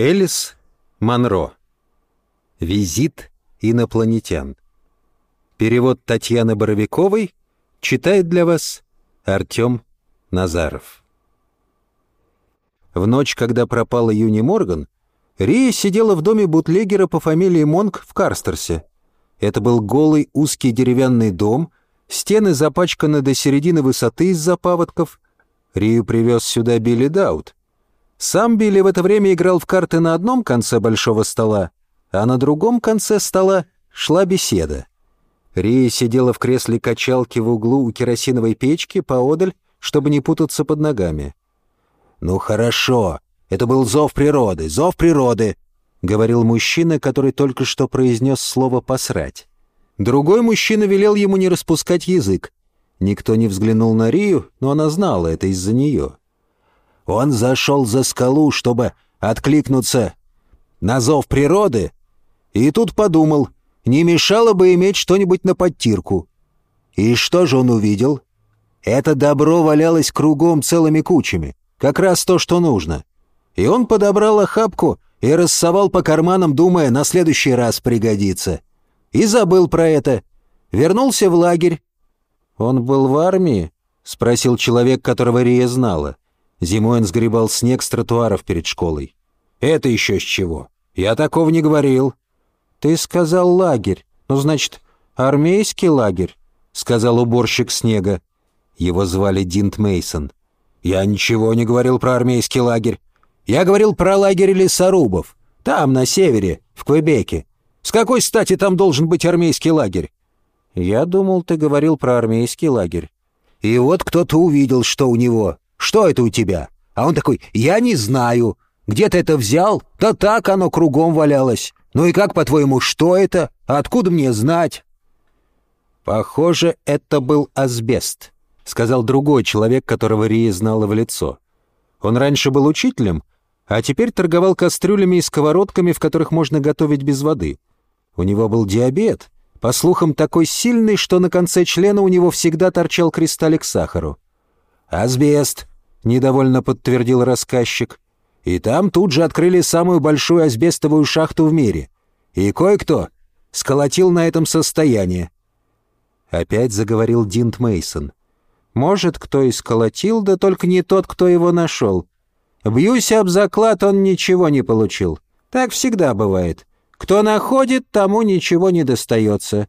Элис Монро. Визит инопланетян. Перевод Татьяны Боровиковой читает для вас Артем Назаров. В ночь, когда пропала Юни Морган, Рия сидела в доме бутлегера по фамилии Монг в Карстерсе. Это был голый узкий деревянный дом, стены запачканы до середины высоты из-за паводков. Рию привез сюда Билли Даут. Сам Билли в это время играл в карты на одном конце большого стола, а на другом конце стола шла беседа. Рия сидела в кресле качалки в углу у керосиновой печки поодаль, чтобы не путаться под ногами. «Ну хорошо, это был зов природы, зов природы», — говорил мужчина, который только что произнес слово «посрать». Другой мужчина велел ему не распускать язык. Никто не взглянул на Рию, но она знала это из-за нее. Он зашел за скалу, чтобы откликнуться на зов природы, и тут подумал, не мешало бы иметь что-нибудь на подтирку. И что же он увидел? Это добро валялось кругом целыми кучами, как раз то, что нужно. И он подобрал охапку и рассовал по карманам, думая, на следующий раз пригодится. И забыл про это. Вернулся в лагерь. «Он был в армии?» — спросил человек, которого Рия знала. Зимой он сгребал снег с тротуаров перед школой. «Это еще с чего? Я такого не говорил». «Ты сказал лагерь. Ну, значит, армейский лагерь», — сказал уборщик снега. Его звали Динт Мейсон. «Я ничего не говорил про армейский лагерь. Я говорил про лагерь лесорубов. Там, на севере, в Квебеке. С какой стати там должен быть армейский лагерь?» «Я думал, ты говорил про армейский лагерь». «И вот кто-то увидел, что у него. Что это у тебя?» А он такой, «Я не знаю. Где ты это взял? Да так оно кругом валялось. Ну и как, по-твоему, что это? Откуда мне знать?» «Похоже, это был асбест», — сказал другой человек, которого Рия знала в лицо. Он раньше был учителем, а теперь торговал кастрюлями и сковородками, в которых можно готовить без воды. У него был диабет, по слухам, такой сильный, что на конце члена у него всегда торчал кристаллик сахару. «Асбест», — недовольно подтвердил рассказчик. «И там тут же открыли самую большую асбестовую шахту в мире. И кое-кто сколотил на этом состояние». Опять заговорил Динт Мейсон. «Может, кто и сколотил, да только не тот, кто его нашел. Бьюсь об заклад, он ничего не получил. Так всегда бывает. Кто находит, тому ничего не достается».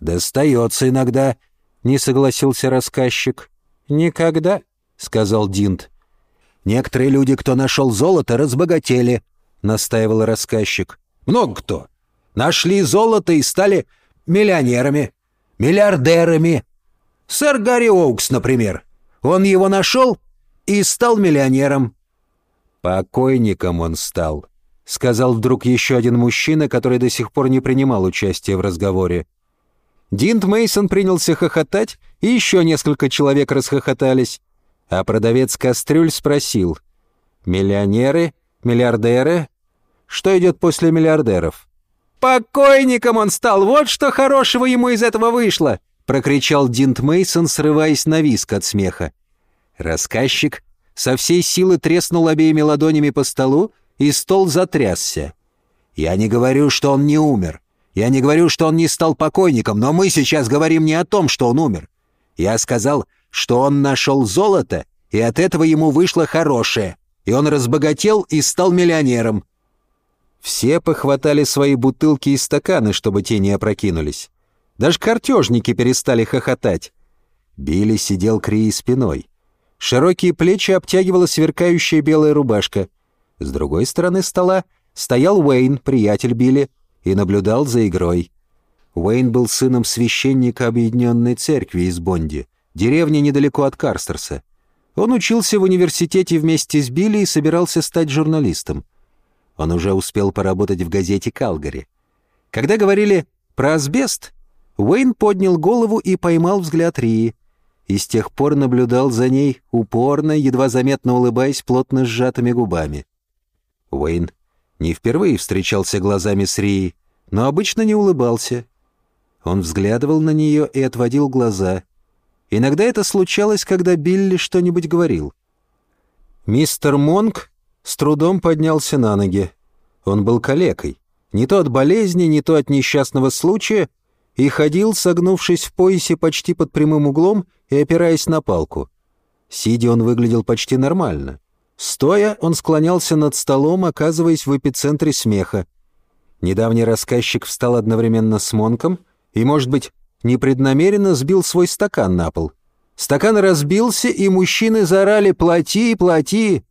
«Достается иногда», — не согласился рассказчик. «Никогда», — сказал Динт. «Некоторые люди, кто нашел золото, разбогатели», — настаивал рассказчик. «Много кто. Нашли золото и стали миллионерами, миллиардерами. Сэр Гарри Оукс, например. Он его нашел и стал миллионером». «Покойником он стал», — сказал вдруг еще один мужчина, который до сих пор не принимал участия в разговоре. Динт Мейсон принялся хохотать, и еще несколько человек расхохотались. А продавец кастрюль спросил. «Миллионеры? Миллиардеры? Что идет после миллиардеров?» «Покойником он стал! Вот что хорошего ему из этого вышло!» прокричал Динт Мейсон, срываясь на виск от смеха. Рассказчик со всей силы треснул обеими ладонями по столу, и стол затрясся. «Я не говорю, что он не умер. Я не говорю, что он не стал покойником, но мы сейчас говорим не о том, что он умер. Я сказал, что он нашел золото, и от этого ему вышло хорошее, и он разбогател и стал миллионером». Все похватали свои бутылки и стаканы, чтобы те не опрокинулись. Даже картежники перестали хохотать. Билли сидел к Рии спиной. Широкие плечи обтягивала сверкающая белая рубашка. С другой стороны стола стоял Уэйн, приятель Билли, и наблюдал за игрой. Уэйн был сыном священника Объединенной Церкви из Бонди, деревни недалеко от Карстерса. Он учился в университете вместе с Билли и собирался стать журналистом. Он уже успел поработать в газете «Калгари». Когда говорили про асбест, Уэйн поднял голову и поймал взгляд Рии. И с тех пор наблюдал за ней, упорно, едва заметно улыбаясь плотно сжатыми губами. Уэйн не впервые встречался глазами с Рией, но обычно не улыбался. Он взглядывал на нее и отводил глаза. Иногда это случалось, когда Билли что-нибудь говорил. Мистер Монк с трудом поднялся на ноги. Он был калекой. Не то от болезни, не то от несчастного случая, и ходил, согнувшись в поясе почти под прямым углом и опираясь на палку. Сидя он выглядел почти нормально. Стоя, он склонялся над столом, оказываясь в эпицентре смеха. Недавний рассказчик встал одновременно с Монком и, может быть, непреднамеренно сбил свой стакан на пол. Стакан разбился, и мужчины заорали «Плати, плати!»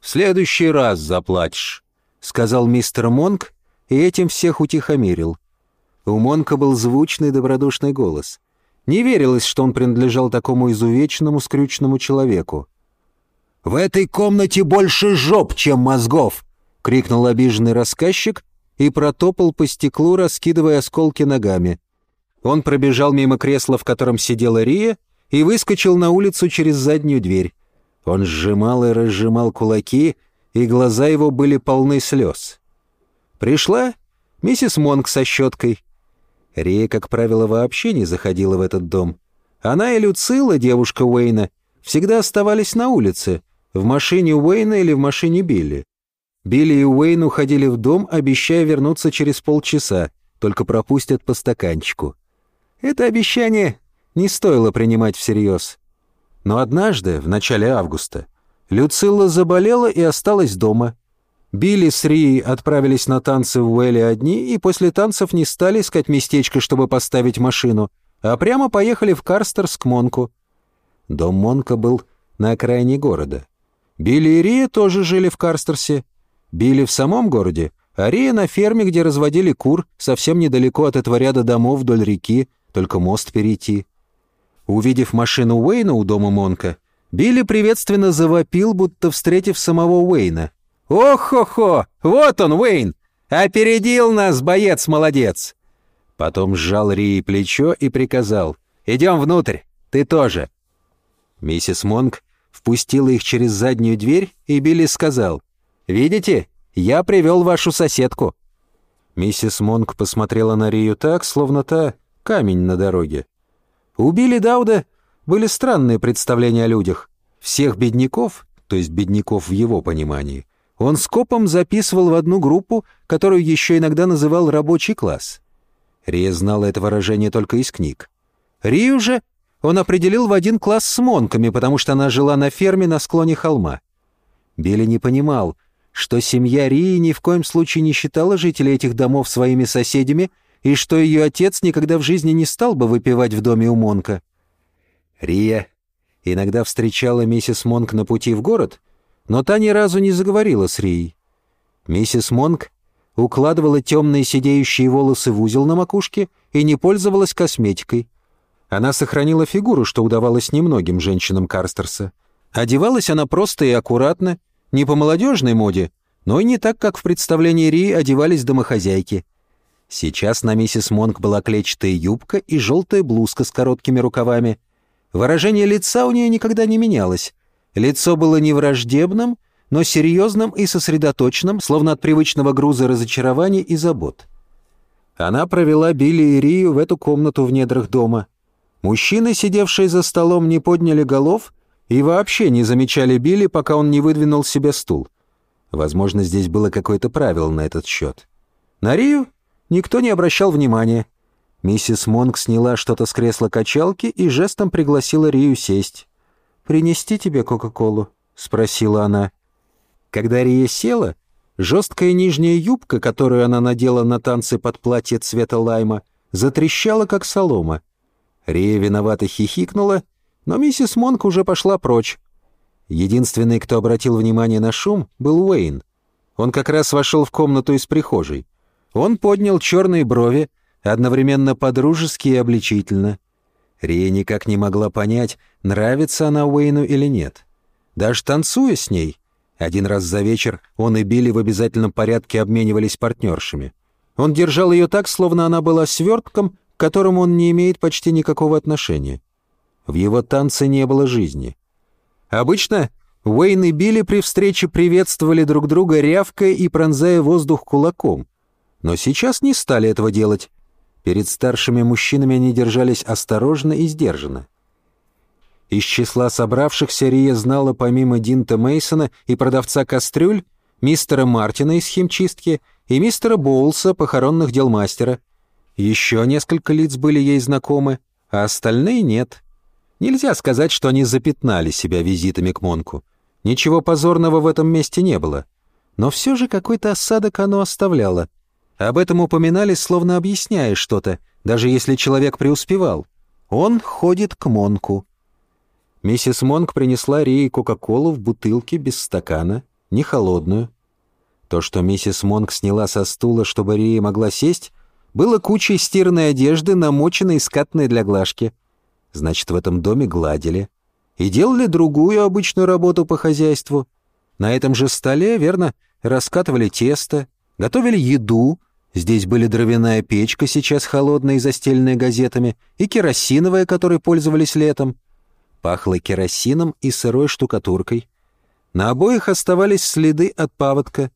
«В следующий раз заплатишь», — сказал мистер Монк, и этим всех утихомирил. У Монка был звучный добродушный голос. Не верилось, что он принадлежал такому изувеченному, скрюченному человеку. «В этой комнате больше жоп, чем мозгов!» — крикнул обиженный рассказчик и протопал по стеклу, раскидывая осколки ногами. Он пробежал мимо кресла, в котором сидела Рия, и выскочил на улицу через заднюю дверь. Он сжимал и разжимал кулаки, и глаза его были полны слез. Пришла миссис Монк со щеткой. Рия, как правило, вообще не заходила в этот дом. Она и Люцила, девушка Уэйна, всегда оставались на улице, в машине Уэйна или в машине Билли. Билли и Уэйн уходили в дом, обещая вернуться через полчаса, только пропустят по стаканчику. Это обещание не стоило принимать всерьез. Но однажды, в начале августа, Люцилла заболела и осталась дома. Билли с Рией отправились на танцы в Уэлле одни и после танцев не стали искать местечко, чтобы поставить машину, а прямо поехали в Карстерс к Монку. Дом Монка был на окраине города. Билли и Рия тоже жили в Карстерсе. Билли в самом городе, а Рия на ферме, где разводили кур, совсем недалеко от этого ряда домов вдоль реки, только мост перейти. Увидев машину Уэйна у дома Монка, Билли приветственно завопил, будто встретив самого Уэйна. «Ох-хо-хо! Вот он, Уэйн! Опередил нас, боец-молодец!» Потом сжал Рии плечо и приказал. «Идем внутрь, ты тоже». Миссис Монк впустила их через заднюю дверь, и Билли сказал. «Видите, я привел вашу соседку». Миссис Монк посмотрела на Рию так, словно та камень на дороге. У Билли Дауда были странные представления о людях. Всех бедняков, то есть бедняков в его понимании, он скопом записывал в одну группу, которую еще иногда называл «рабочий класс». Рия знала это выражение только из книг. Рию же он определил в один класс с монками, потому что она жила на ферме на склоне холма. Билли не понимал, что семья Рии ни в коем случае не считала жителей этих домов своими соседями и что ее отец никогда в жизни не стал бы выпивать в доме у Монка. Рия иногда встречала миссис Монк на пути в город, но та ни разу не заговорила с Рией. Миссис Монк укладывала темные сидеющие волосы в узел на макушке и не пользовалась косметикой. Она сохранила фигуру, что удавалось немногим женщинам Карстерса. Одевалась она просто и аккуратно, не по молодежной моде, но и не так, как в представлении Рии одевались домохозяйки — Сейчас на миссис Монк была клетчатая юбка и желтая блузка с короткими рукавами. Выражение лица у нее никогда не менялось. Лицо было не враждебным, но серьезным и сосредоточенным, словно от привычного груза разочарований и забот. Она провела Билли и Рию в эту комнату в недрах дома. Мужчины, сидевшие за столом, не подняли голов и вообще не замечали Билли, пока он не выдвинул себе стул. Возможно, здесь было какое-то правило на этот счет. На Рию Никто не обращал внимания. Миссис Монк сняла что-то с кресла качалки и жестом пригласила Рию сесть. «Принести тебе Кока-Колу?» — спросила она. Когда Рия села, жесткая нижняя юбка, которую она надела на танцы под платье цвета лайма, затрещала, как солома. Рия виновато хихикнула, но миссис Монк уже пошла прочь. Единственный, кто обратил внимание на шум, был Уэйн. Он как раз вошел в комнату из прихожей. Он поднял черные брови, одновременно подружески и обличительно. Рия никак не могла понять, нравится она Уэйну или нет. Даже танцуя с ней, один раз за вечер он и Билли в обязательном порядке обменивались партнершами. Он держал ее так, словно она была свертком, к которому он не имеет почти никакого отношения. В его танце не было жизни. Обычно Уэйн и Билли при встрече приветствовали друг друга рявкая и пронзая воздух кулаком — но сейчас не стали этого делать. Перед старшими мужчинами они держались осторожно и сдержанно. Из числа собравшихся Рия знала помимо Динта Мейсона и продавца кастрюль мистера Мартина из химчистки и мистера Боулса, похоронных дел мастера. Еще несколько лиц были ей знакомы, а остальные нет. Нельзя сказать, что они запятнали себя визитами к Монку. Ничего позорного в этом месте не было. Но все же какой-то осадок оно оставляло. Об этом упоминали, словно объясняя что-то, даже если человек преуспевал. Он ходит к Монку. Миссис Монк принесла Рии Кока-Колу в бутылке без стакана, не холодную. То, что миссис Монк сняла со стула, чтобы Рия могла сесть, было кучей стиранной одежды, намоченной и скатной для глажки. Значит, в этом доме гладили. И делали другую обычную работу по хозяйству. На этом же столе, верно, раскатывали тесто, готовили еду. Здесь были дровяная печка, сейчас холодная и застеленная газетами, и керосиновая, которой пользовались летом. Пахло керосином и сырой штукатуркой. На обоих оставались следы от паводка.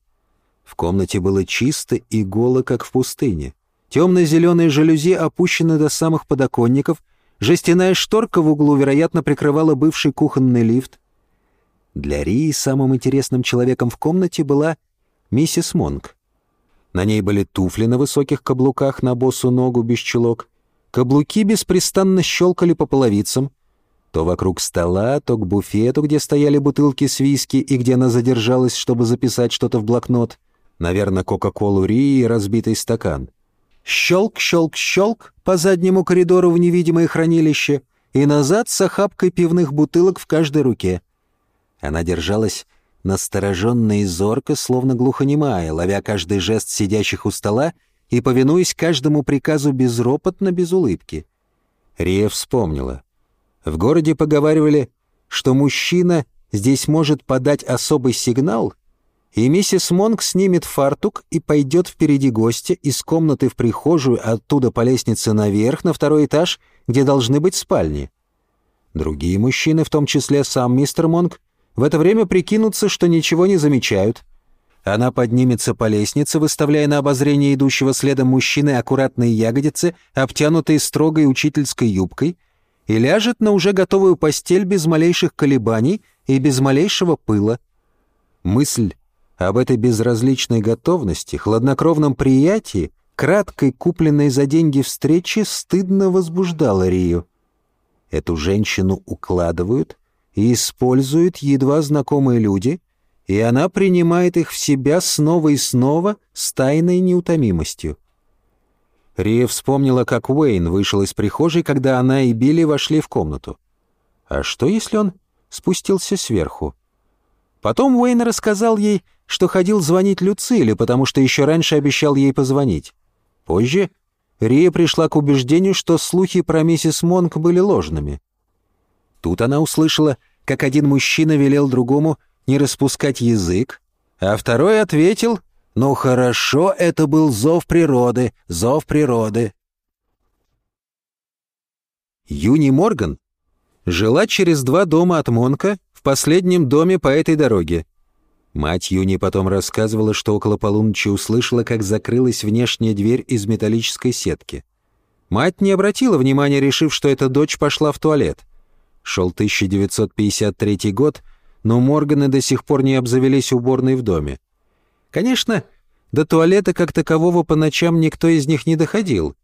В комнате было чисто и голо, как в пустыне. Темно-зеленые жалюзи опущены до самых подоконников, жестяная шторка в углу, вероятно, прикрывала бывший кухонный лифт. Для Рии самым интересным человеком в комнате была миссис Монк. На ней были туфли на высоких каблуках на босу ногу без чулок. Каблуки беспрестанно щелкали по половицам. То вокруг стола, то к буфету, где стояли бутылки с виски и где она задержалась, чтобы записать что-то в блокнот. Наверное, Кока-Колу Рии и разбитый стакан. Щелк, щелк, щелк по заднему коридору в невидимое хранилище и назад с охапкой пивных бутылок в каждой руке. Она держалась настороженно и зорко, словно глухонемая, ловя каждый жест сидящих у стола и повинуясь каждому приказу безропотно, без улыбки. Рия вспомнила. В городе поговаривали, что мужчина здесь может подать особый сигнал — и миссис Монк снимет фартук и пойдет впереди гостя из комнаты в прихожую, оттуда по лестнице наверх на второй этаж, где должны быть спальни. Другие мужчины, в том числе сам мистер Монк, в это время прикинутся, что ничего не замечают. Она поднимется по лестнице, выставляя на обозрение идущего следом мужчины аккуратные ягодицы, обтянутые строгой учительской юбкой, и ляжет на уже готовую постель без малейших колебаний и без малейшего пыла. Мысль об этой безразличной готовности, хладнокровном приятии, краткой купленной за деньги встречи стыдно возбуждала Рию. Эту женщину укладывают используют едва знакомые люди, и она принимает их в себя снова и снова с тайной неутомимостью. Рия вспомнила, как Уэйн вышел из прихожей, когда она и Билли вошли в комнату. А что, если он спустился сверху? Потом Уэйн рассказал ей, что ходил звонить Люциле, потому что еще раньше обещал ей позвонить. Позже Рия пришла к убеждению, что слухи про миссис Монк были ложными. Тут она услышала, как один мужчина велел другому не распускать язык, а второй ответил «Ну хорошо, это был зов природы, зов природы». Юни Морган жила через два дома от Монка в последнем доме по этой дороге. Мать Юни потом рассказывала, что около полуночи услышала, как закрылась внешняя дверь из металлической сетки. Мать не обратила внимания, решив, что эта дочь пошла в туалет. Шел 1953 год, но Морганы до сих пор не обзавелись уборной в доме. Конечно, до туалета как такового по ночам никто из них не доходил.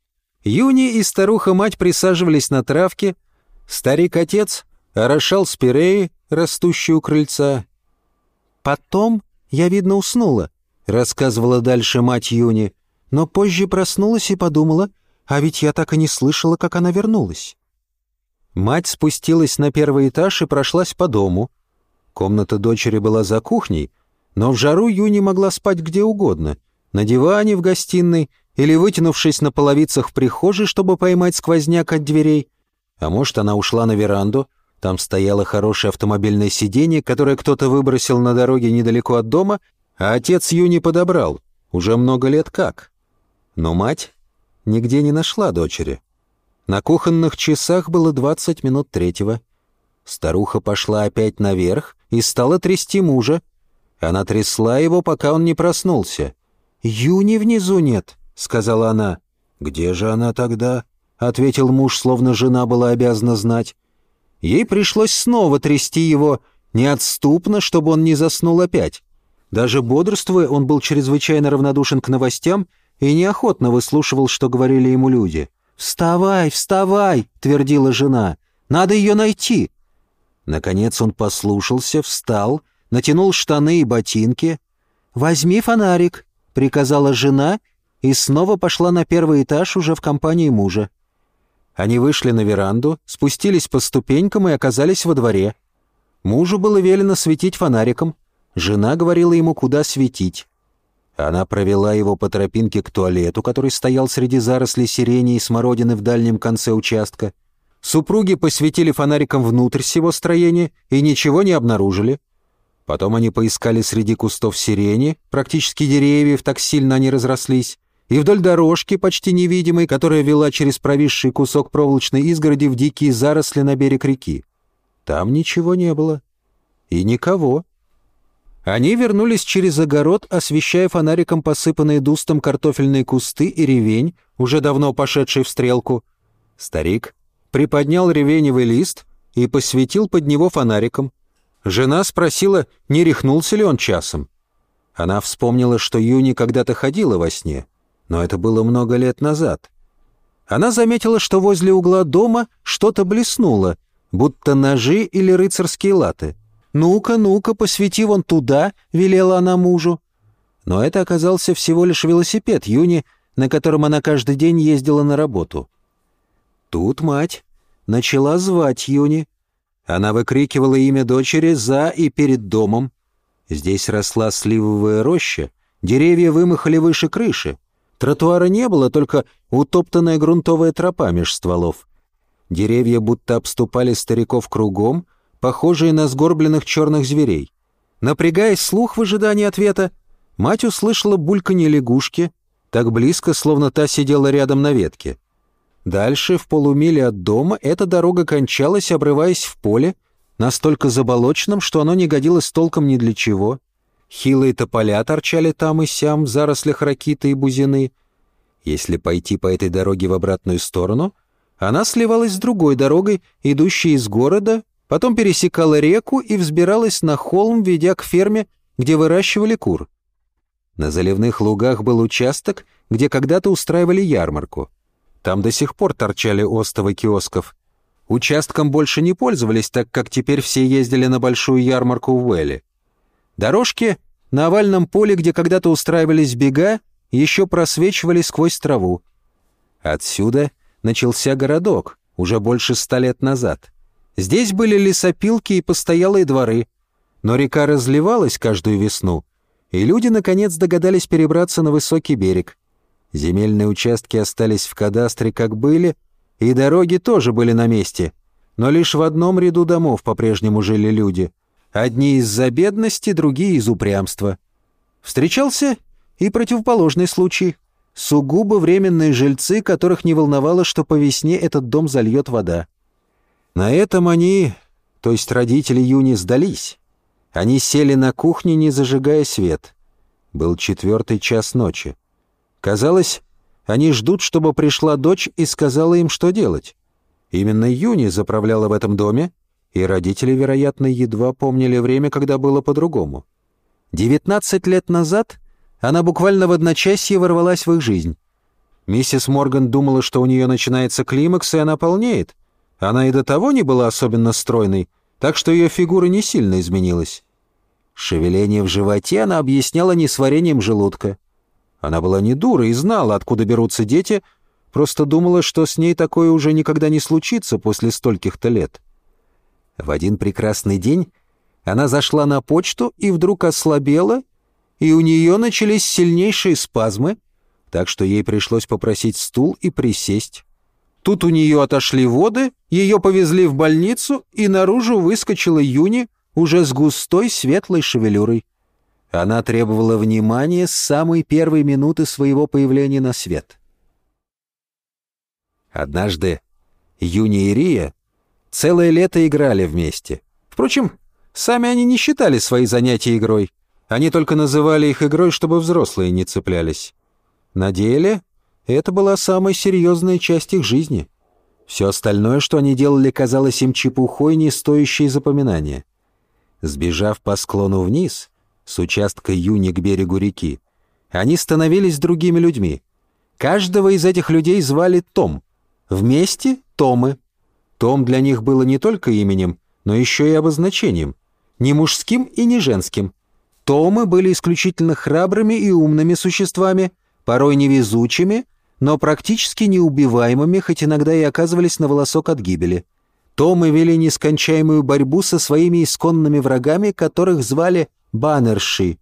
Юни и старуха-мать присаживались на травке, старик-отец орошал спиреи, растущие у крыльца. «Потом я, видно, уснула», — рассказывала дальше мать Юни, но позже проснулась и подумала, а ведь я так и не слышала, как она вернулась. Мать спустилась на первый этаж и прошлась по дому. Комната дочери была за кухней, но в жару Юни могла спать где угодно — на диване в гостиной или вытянувшись на половицах в прихожей, чтобы поймать сквозняк от дверей. А может, она ушла на веранду — там стояло хорошее автомобильное сиденье, которое кто-то выбросил на дороге недалеко от дома, а отец Юни подобрал. Уже много лет как. Но мать нигде не нашла дочери. На кухонных часах было 20 минут третьего. Старуха пошла опять наверх и стала трясти мужа. Она трясла его, пока он не проснулся. «Юни внизу нет», — сказала она. «Где же она тогда?» — ответил муж, словно жена была обязана знать. Ей пришлось снова трясти его неотступно, чтобы он не заснул опять. Даже бодрствуя, он был чрезвычайно равнодушен к новостям и неохотно выслушивал, что говорили ему люди. «Вставай, вставай!» — твердила жена. «Надо ее найти!» Наконец он послушался, встал, натянул штаны и ботинки. «Возьми фонарик», — приказала жена, и снова пошла на первый этаж уже в компании мужа. Они вышли на веранду, спустились по ступенькам и оказались во дворе. Мужу было велено светить фонариком. Жена говорила ему, куда светить. Она провела его по тропинке к туалету, который стоял среди зарослей сирени и смородины в дальнем конце участка. Супруги посветили фонариком внутрь всего строения и ничего не обнаружили. Потом они поискали среди кустов сирени, практически деревьев, так сильно они разрослись, и вдоль дорожки, почти невидимой, которая вела через провисший кусок проволочной изгороди в дикие заросли на берег реки. Там ничего не было. И никого. Они вернулись через огород, освещая фонариком посыпанные дустом картофельные кусты и ревень, уже давно пошедший в стрелку. Старик приподнял ревеневый лист и посветил под него фонариком. Жена спросила, не рехнулся ли он часом. Она вспомнила, что Юни когда-то ходила во сне, но это было много лет назад. Она заметила, что возле угла дома что-то блеснуло, будто ножи или рыцарские латы. «Ну-ка, ну-ка, посвети вон туда», — велела она мужу. Но это оказался всего лишь велосипед Юни, на котором она каждый день ездила на работу. Тут мать начала звать Юни. Она выкрикивала имя дочери за и перед домом. Здесь росла сливовая роща, деревья вымахали выше крыши. Тротуара не было, только утоптанная грунтовая тропа меж стволов. Деревья будто обступали стариков кругом, похожие на сгорбленных черных зверей. Напрягаясь слух в ожидании ответа, мать услышала бульканье лягушки, так близко, словно та сидела рядом на ветке. Дальше, в полумиле от дома, эта дорога кончалась, обрываясь в поле, настолько заболоченном, что оно не годилось толком ни для чего. Хилые тополя торчали там и сям в зарослях ракиты и бузины. Если пойти по этой дороге в обратную сторону, она сливалась с другой дорогой, идущей из города, потом пересекала реку и взбиралась на холм, ведя к ферме, где выращивали кур. На заливных лугах был участок, где когда-то устраивали ярмарку. Там до сих пор торчали остовы киосков. Участком больше не пользовались, так как теперь все ездили на большую ярмарку в Уэлле. Дорожки на овальном поле, где когда-то устраивались бега, еще просвечивали сквозь траву. Отсюда начался городок, уже больше ста лет назад. Здесь были лесопилки и постоялые дворы. Но река разливалась каждую весну, и люди, наконец, догадались перебраться на высокий берег. Земельные участки остались в кадастре, как были, и дороги тоже были на месте, но лишь в одном ряду домов по-прежнему жили люди — Одни из-за бедности, другие из упрямства. Встречался и противоположный случай. Сугубо временные жильцы, которых не волновало, что по весне этот дом зальет вода. На этом они, то есть родители Юни, сдались. Они сели на кухне, не зажигая свет. Был четвертый час ночи. Казалось, они ждут, чтобы пришла дочь и сказала им, что делать. Именно Юни заправляла в этом доме, и родители, вероятно, едва помнили время, когда было по-другому. Девятнадцать лет назад она буквально в одночасье ворвалась в их жизнь. Миссис Морган думала, что у нее начинается климакс, и она полнеет. Она и до того не была особенно стройной, так что ее фигура не сильно изменилась. Шевеление в животе она объясняла несварением желудка. Она была не дура и знала, откуда берутся дети, просто думала, что с ней такое уже никогда не случится после стольких-то лет. В один прекрасный день она зашла на почту и вдруг ослабела, и у нее начались сильнейшие спазмы, так что ей пришлось попросить стул и присесть. Тут у нее отошли воды, ее повезли в больницу, и наружу выскочила Юни уже с густой светлой шевелюрой. Она требовала внимания с самой первой минуты своего появления на свет. Однажды Юни и Рия Целое лето играли вместе. Впрочем, сами они не считали свои занятия игрой. Они только называли их игрой, чтобы взрослые не цеплялись. На деле это была самая серьезная часть их жизни. Все остальное, что они делали, казалось им чепухой, не стоящей запоминания. Сбежав по склону вниз, с участка Юни к берегу реки, они становились другими людьми. Каждого из этих людей звали Том. Вместе — Томы. Том для них было не только именем, но еще и обозначением. Не мужским и не женским. Томы были исключительно храбрыми и умными существами, порой невезучими, но практически неубиваемыми, хоть иногда и оказывались на волосок от гибели. Томы вели нескончаемую борьбу со своими исконными врагами, которых звали Баннерши.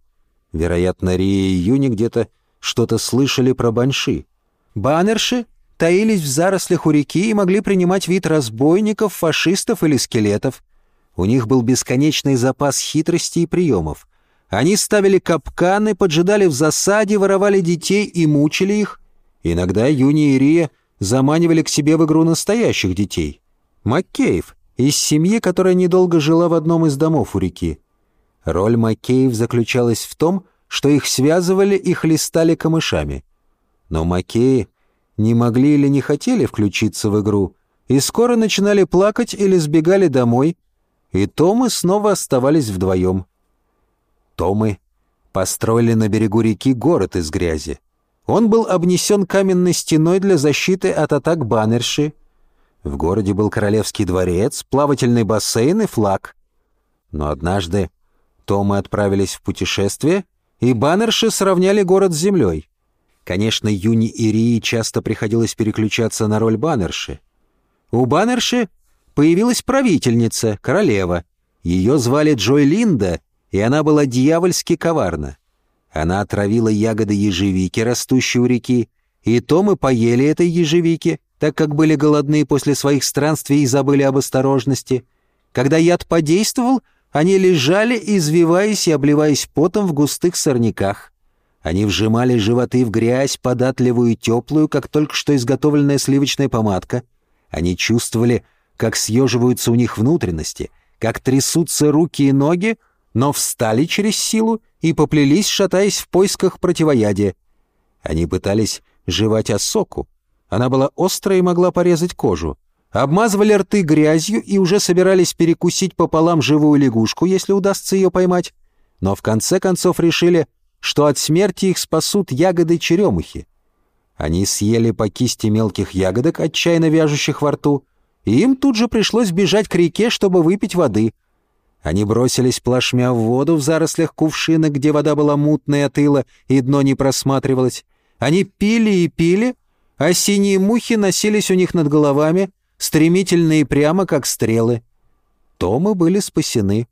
Вероятно, Рия и Юни где-то что-то слышали про Банши. Баннерши таились в зарослях у реки и могли принимать вид разбойников, фашистов или скелетов. У них был бесконечный запас хитрости и приемов. Они ставили капканы, поджидали в засаде, воровали детей и мучили их. Иногда Юни и Рия заманивали к себе в игру настоящих детей. Маккеев из семьи, которая недолго жила в одном из домов у реки. Роль Маккеев заключалась в том, что их связывали и хлестали камышами. Но Маккеи не могли или не хотели включиться в игру, и скоро начинали плакать или сбегали домой, и Томы снова оставались вдвоем. Томы построили на берегу реки город из грязи. Он был обнесен каменной стеной для защиты от атак баннерши. В городе был королевский дворец, плавательный бассейн и флаг. Но однажды Томы отправились в путешествие, и баннерши сравняли город с землей. Конечно, Юни и Рии часто приходилось переключаться на роль баннерши. У баннерши появилась правительница, королева. Ее звали Джой Линда, и она была дьявольски коварна. Она отравила ягоды ежевики, растущие у реки, и то мы поели этой ежевики, так как были голодны после своих странствий и забыли об осторожности. Когда яд подействовал, они лежали, извиваясь и обливаясь потом в густых сорняках. Они вжимали животы в грязь, податливую и теплую, как только что изготовленная сливочная помадка. Они чувствовали, как съеживаются у них внутренности, как трясутся руки и ноги, но встали через силу и поплелись, шатаясь в поисках противоядия. Они пытались жевать осоку. Она была острая и могла порезать кожу. Обмазывали рты грязью и уже собирались перекусить пополам живую лягушку, если удастся ее поймать. Но в конце концов решили, что от смерти их спасут ягоды черемухи. Они съели по кисти мелких ягодок, отчаянно вяжущих во рту, и им тут же пришлось бежать к реке, чтобы выпить воды. Они бросились плашмя в воду в зарослях кувшина, где вода была мутная от ила и дно не просматривалось. Они пили и пили, а синие мухи носились у них над головами, стремительно и прямо, как стрелы. Томы были спасены.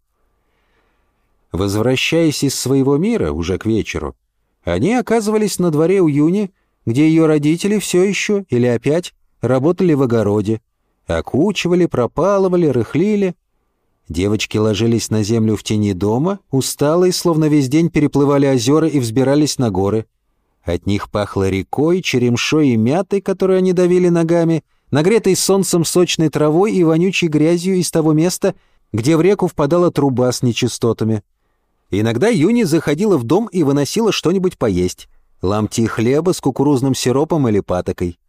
Возвращаясь из своего мира уже к вечеру, они оказывались на дворе у Юни, где ее родители все еще или опять работали в огороде, окучивали, пропалывали, рыхлили. Девочки ложились на землю в тени дома, усталые, словно весь день переплывали озера и взбирались на горы. От них пахло рекой, черемшой и мятой, которую они давили ногами, нагретой солнцем сочной травой и вонючей грязью из того места, где в реку впадала труба с нечистотами. Иногда Юни заходила в дом и выносила что-нибудь поесть. Ломти хлеба с кукурузным сиропом или патокой.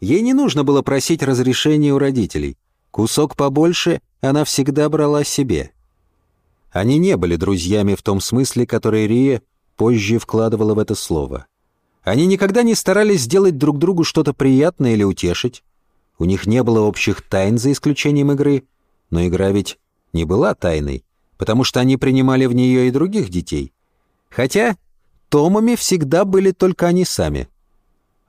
Ей не нужно было просить разрешения у родителей. Кусок побольше она всегда брала себе. Они не были друзьями в том смысле, который Рия позже вкладывала в это слово. Они никогда не старались сделать друг другу что-то приятное или утешить. У них не было общих тайн за исключением игры, но игра ведь не была тайной потому что они принимали в нее и других детей. Хотя Томами всегда были только они сами.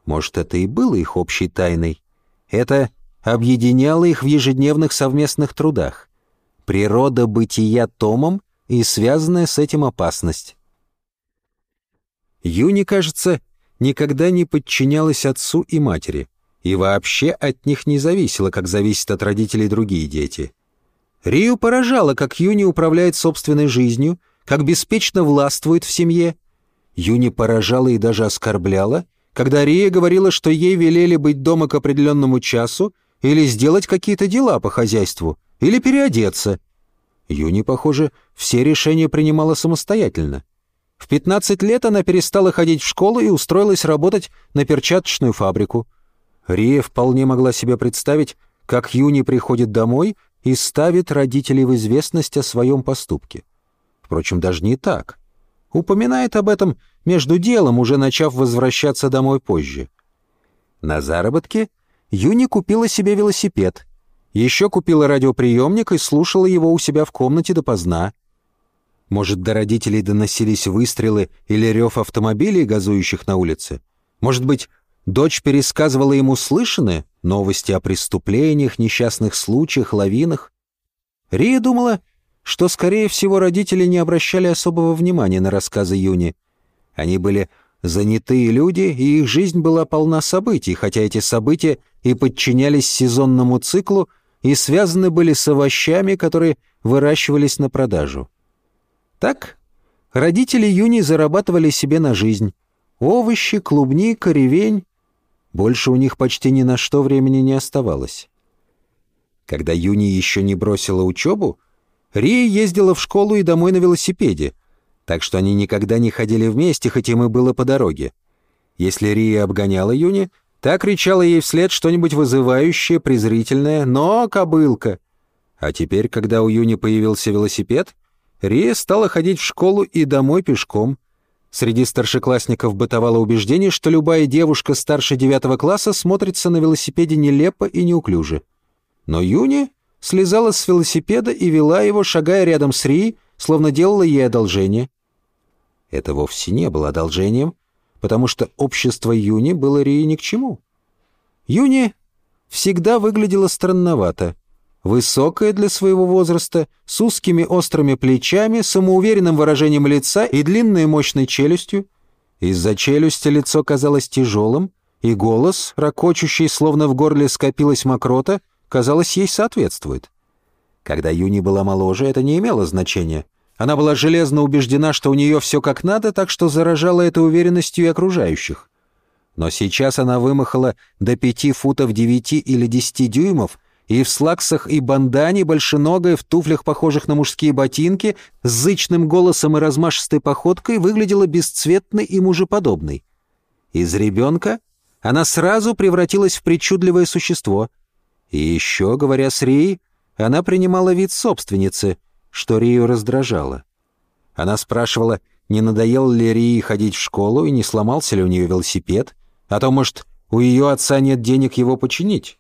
Может, это и было их общей тайной. Это объединяло их в ежедневных совместных трудах. Природа бытия Томом и связанная с этим опасность. Юни, кажется, никогда не подчинялась отцу и матери, и вообще от них не зависела, как зависят от родителей другие дети — Рию поражало, как Юни управляет собственной жизнью, как беспечно властвует в семье. Юни поражала и даже оскорбляла, когда Рия говорила, что ей велели быть дома к определенному часу или сделать какие-то дела по хозяйству, или переодеться. Юни, похоже, все решения принимала самостоятельно. В 15 лет она перестала ходить в школу и устроилась работать на перчаточную фабрику. Рия вполне могла себе представить, как Юни приходит домой и ставит родителей в известность о своем поступке. Впрочем, даже не так. Упоминает об этом между делом, уже начав возвращаться домой позже. На заработке Юни купила себе велосипед. Еще купила радиоприемник и слушала его у себя в комнате допоздна. Может, до родителей доносились выстрелы или рев автомобилей, газующих на улице? Может быть, дочь пересказывала ему слышанное, новости о преступлениях, несчастных случаях, лавинах? Рия думала, что, скорее всего, родители не обращали особого внимания на рассказы Юни. Они были занятые люди, и их жизнь была полна событий, хотя эти события и подчинялись сезонному циклу и связаны были с овощами, которые выращивались на продажу. Так, родители Юни зарабатывали себе на жизнь. Овощи, клубника, ревень. Больше у них почти ни на что времени не оставалось. Когда Юни еще не бросила учебу, Рия ездила в школу и домой на велосипеде, так что они никогда не ходили вместе, хоть им и было по дороге. Если Рия обгоняла Юни, та кричала ей вслед что-нибудь вызывающее, презрительное «Но, кобылка!». А теперь, когда у Юни появился велосипед, Рия стала ходить в школу и домой пешком. Среди старшеклассников бытовало убеждение, что любая девушка старше девятого класса смотрится на велосипеде нелепо и неуклюже. Но Юни слезала с велосипеда и вела его, шагая рядом с Ри, словно делала ей одолжение. Это вовсе не было одолжением, потому что общество Юни было Ри ни к чему. Юни всегда выглядела странновато — Высокая для своего возраста, с узкими острыми плечами, самоуверенным выражением лица и длинной мощной челюстью. Из-за челюсти лицо казалось тяжелым, и голос, ракочущий, словно в горле скопилась мокрота, казалось, ей соответствует. Когда Юни была моложе, это не имело значения. Она была железно убеждена, что у нее все как надо, так что заражала этой уверенностью и окружающих. Но сейчас она вымахала до пяти футов девяти или десяти дюймов и в слаксах и бандане, большеногая, в туфлях, похожих на мужские ботинки, с зычным голосом и размашистой походкой выглядела бесцветной и мужеподобной. Из ребенка она сразу превратилась в причудливое существо. И еще, говоря с Рией, она принимала вид собственницы, что Рию раздражало. Она спрашивала, не надоел ли Рии ходить в школу и не сломался ли у нее велосипед, а то, может, у ее отца нет денег его починить.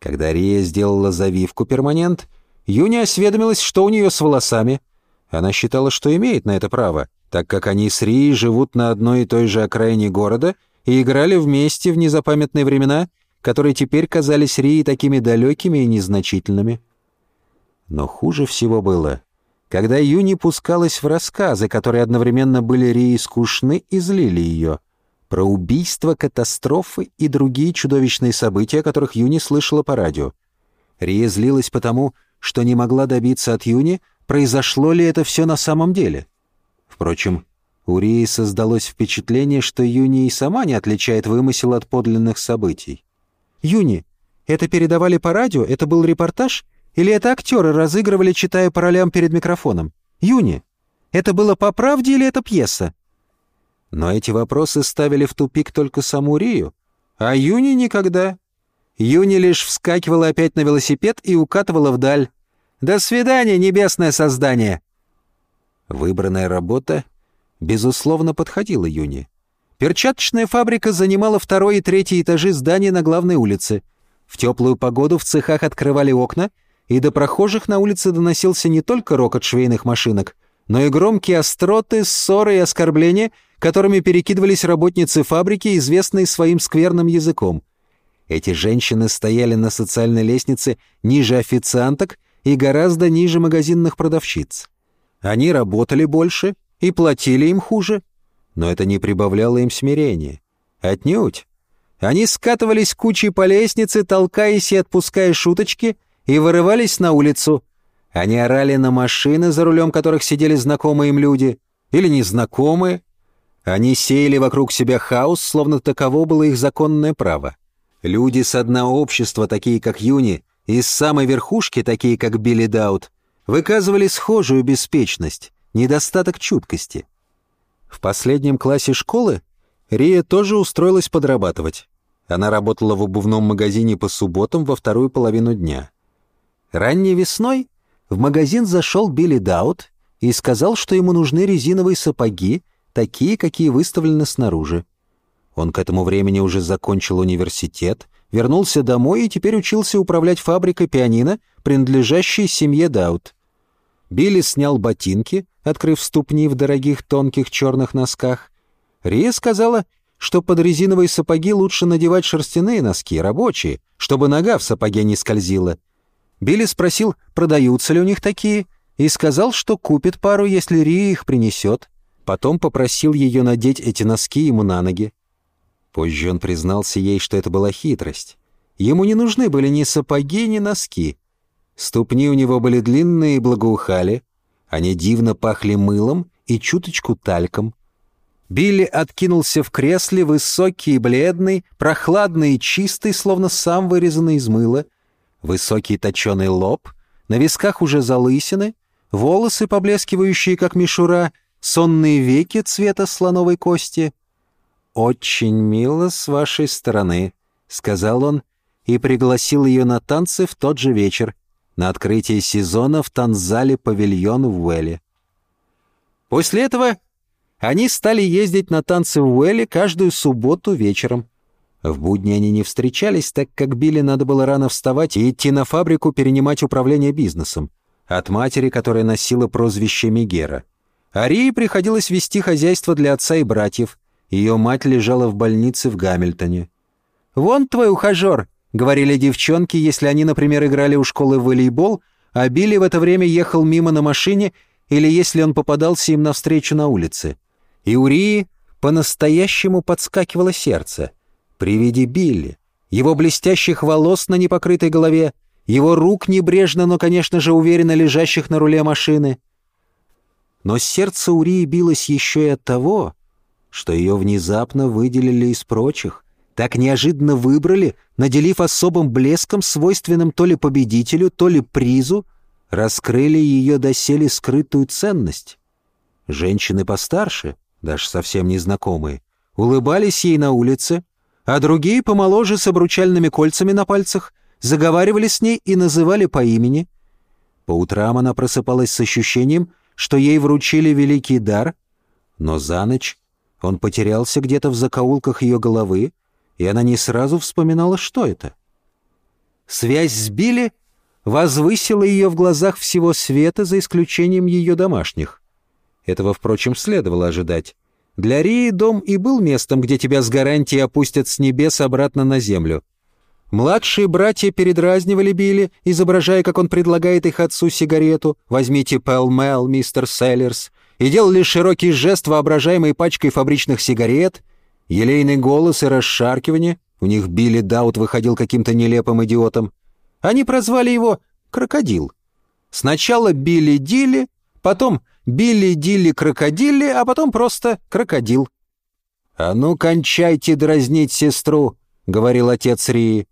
Когда Рия сделала завивку перманент, Юня осведомилась, что у нее с волосами. Она считала, что имеет на это право, так как они с Рией живут на одной и той же окраине города и играли вместе в незапамятные времена, которые теперь казались Рии такими далекими и незначительными. Но хуже всего было, когда Юни пускалась в рассказы, которые одновременно были Рии скучны и злили ее про убийства, катастрофы и другие чудовищные события, которых Юни слышала по радио. Рия злилась потому, что не могла добиться от Юни, произошло ли это все на самом деле. Впрочем, у Рии создалось впечатление, что Юни и сама не отличает вымысел от подлинных событий. «Юни, это передавали по радио? Это был репортаж? Или это актеры разыгрывали, читая по ролям перед микрофоном? Юни, это было по правде или это пьеса?» Но эти вопросы ставили в тупик только саму Рию, а Юни никогда. Юни лишь вскакивала опять на велосипед и укатывала вдаль. «До свидания, небесное создание!» Выбранная работа, безусловно, подходила Юни. Перчаточная фабрика занимала второй и третий этажи здания на главной улице. В теплую погоду в цехах открывали окна, и до прохожих на улице доносился не только рокот швейных машинок, но и громкие остроты, ссоры и оскорбления — которыми перекидывались работницы фабрики, известные своим скверным языком. Эти женщины стояли на социальной лестнице ниже официанток и гораздо ниже магазинных продавщиц. Они работали больше и платили им хуже, но это не прибавляло им смирения. Отнюдь. Они скатывались кучей по лестнице, толкаясь и отпуская шуточки, и вырывались на улицу. Они орали на машины, за рулем которых сидели знакомые им люди, или незнакомые, они сеяли вокруг себя хаос, словно таково было их законное право. Люди с дна общества, такие как Юни, и с самой верхушки, такие как Билли Даут, выказывали схожую беспечность, недостаток чуткости. В последнем классе школы Рия тоже устроилась подрабатывать. Она работала в обувном магазине по субботам во вторую половину дня. Ранней весной в магазин зашел Билли Даут и сказал, что ему нужны резиновые сапоги, такие, какие выставлены снаружи. Он к этому времени уже закончил университет, вернулся домой и теперь учился управлять фабрикой пианино, принадлежащей семье Даут. Билли снял ботинки, открыв ступни в дорогих тонких черных носках. Рия сказала, что под резиновые сапоги лучше надевать шерстяные носки, рабочие, чтобы нога в сапоге не скользила. Билли спросил, продаются ли у них такие, и сказал, что купит пару, если Рия их принесет. Потом попросил ее надеть эти носки ему на ноги. Позже он признался ей, что это была хитрость. Ему не нужны были ни сапоги, ни носки. Ступни у него были длинные и благоухали. Они дивно пахли мылом и чуточку тальком. Билли откинулся в кресле, высокий и бледный, прохладный и чистый, словно сам вырезанный из мыла. Высокий точеный лоб, на висках уже залысины, волосы, поблескивающие, как мишура, сонные веки цвета слоновой кости. «Очень мило с вашей стороны», — сказал он и пригласил ее на танцы в тот же вечер, на открытие сезона в танзале павильон в Уэлле. После этого они стали ездить на танцы в Уэлле каждую субботу вечером. В будни они не встречались, так как Билли надо было рано вставать и идти на фабрику перенимать управление бизнесом. От матери, которая носила прозвище Мегера. Арии приходилось вести хозяйство для отца и братьев. Ее мать лежала в больнице в Гамильтоне. «Вон твой ухажер», — говорили девчонки, если они, например, играли у школы в волейбол, а Билли в это время ехал мимо на машине или если он попадался им навстречу на улице и у Рии по-настоящему подскакивало сердце. При виде Билли, его блестящих волос на непокрытой голове, его рук небрежно, но, конечно же, уверенно лежащих на руле машины. Но сердце Урии билось еще и от того, что ее внезапно выделили из прочих, так неожиданно выбрали, наделив особым блеском, свойственным то ли победителю, то ли призу, раскрыли ее доселе скрытую ценность. Женщины постарше — даже совсем незнакомые, улыбались ей на улице, а другие, помоложе, с обручальными кольцами на пальцах, заговаривали с ней и называли по имени. По утрам она просыпалась с ощущением, что ей вручили великий дар, но за ночь он потерялся где-то в закоулках ее головы, и она не сразу вспоминала, что это. Связь с Билли возвысила ее в глазах всего света, за исключением ее домашних. Этого, впрочем, следовало ожидать. Для Рии дом и был местом, где тебя с гарантией опустят с небес обратно на землю. Младшие братья передразнивали Билли, изображая, как он предлагает их отцу сигарету «Возьмите Пэлмэл, мистер Селлерс», и делали широкий жест воображаемой пачкой фабричных сигарет, елейный голос и расшаркивание. У них Билли Даут выходил каким-то нелепым идиотом. Они прозвали его «Крокодил». Сначала Билли Дилли, потом Билли-Дилли-Крокодилли, а потом просто Крокодил. «А ну, кончайте дразнить сестру», — говорил отец Рии.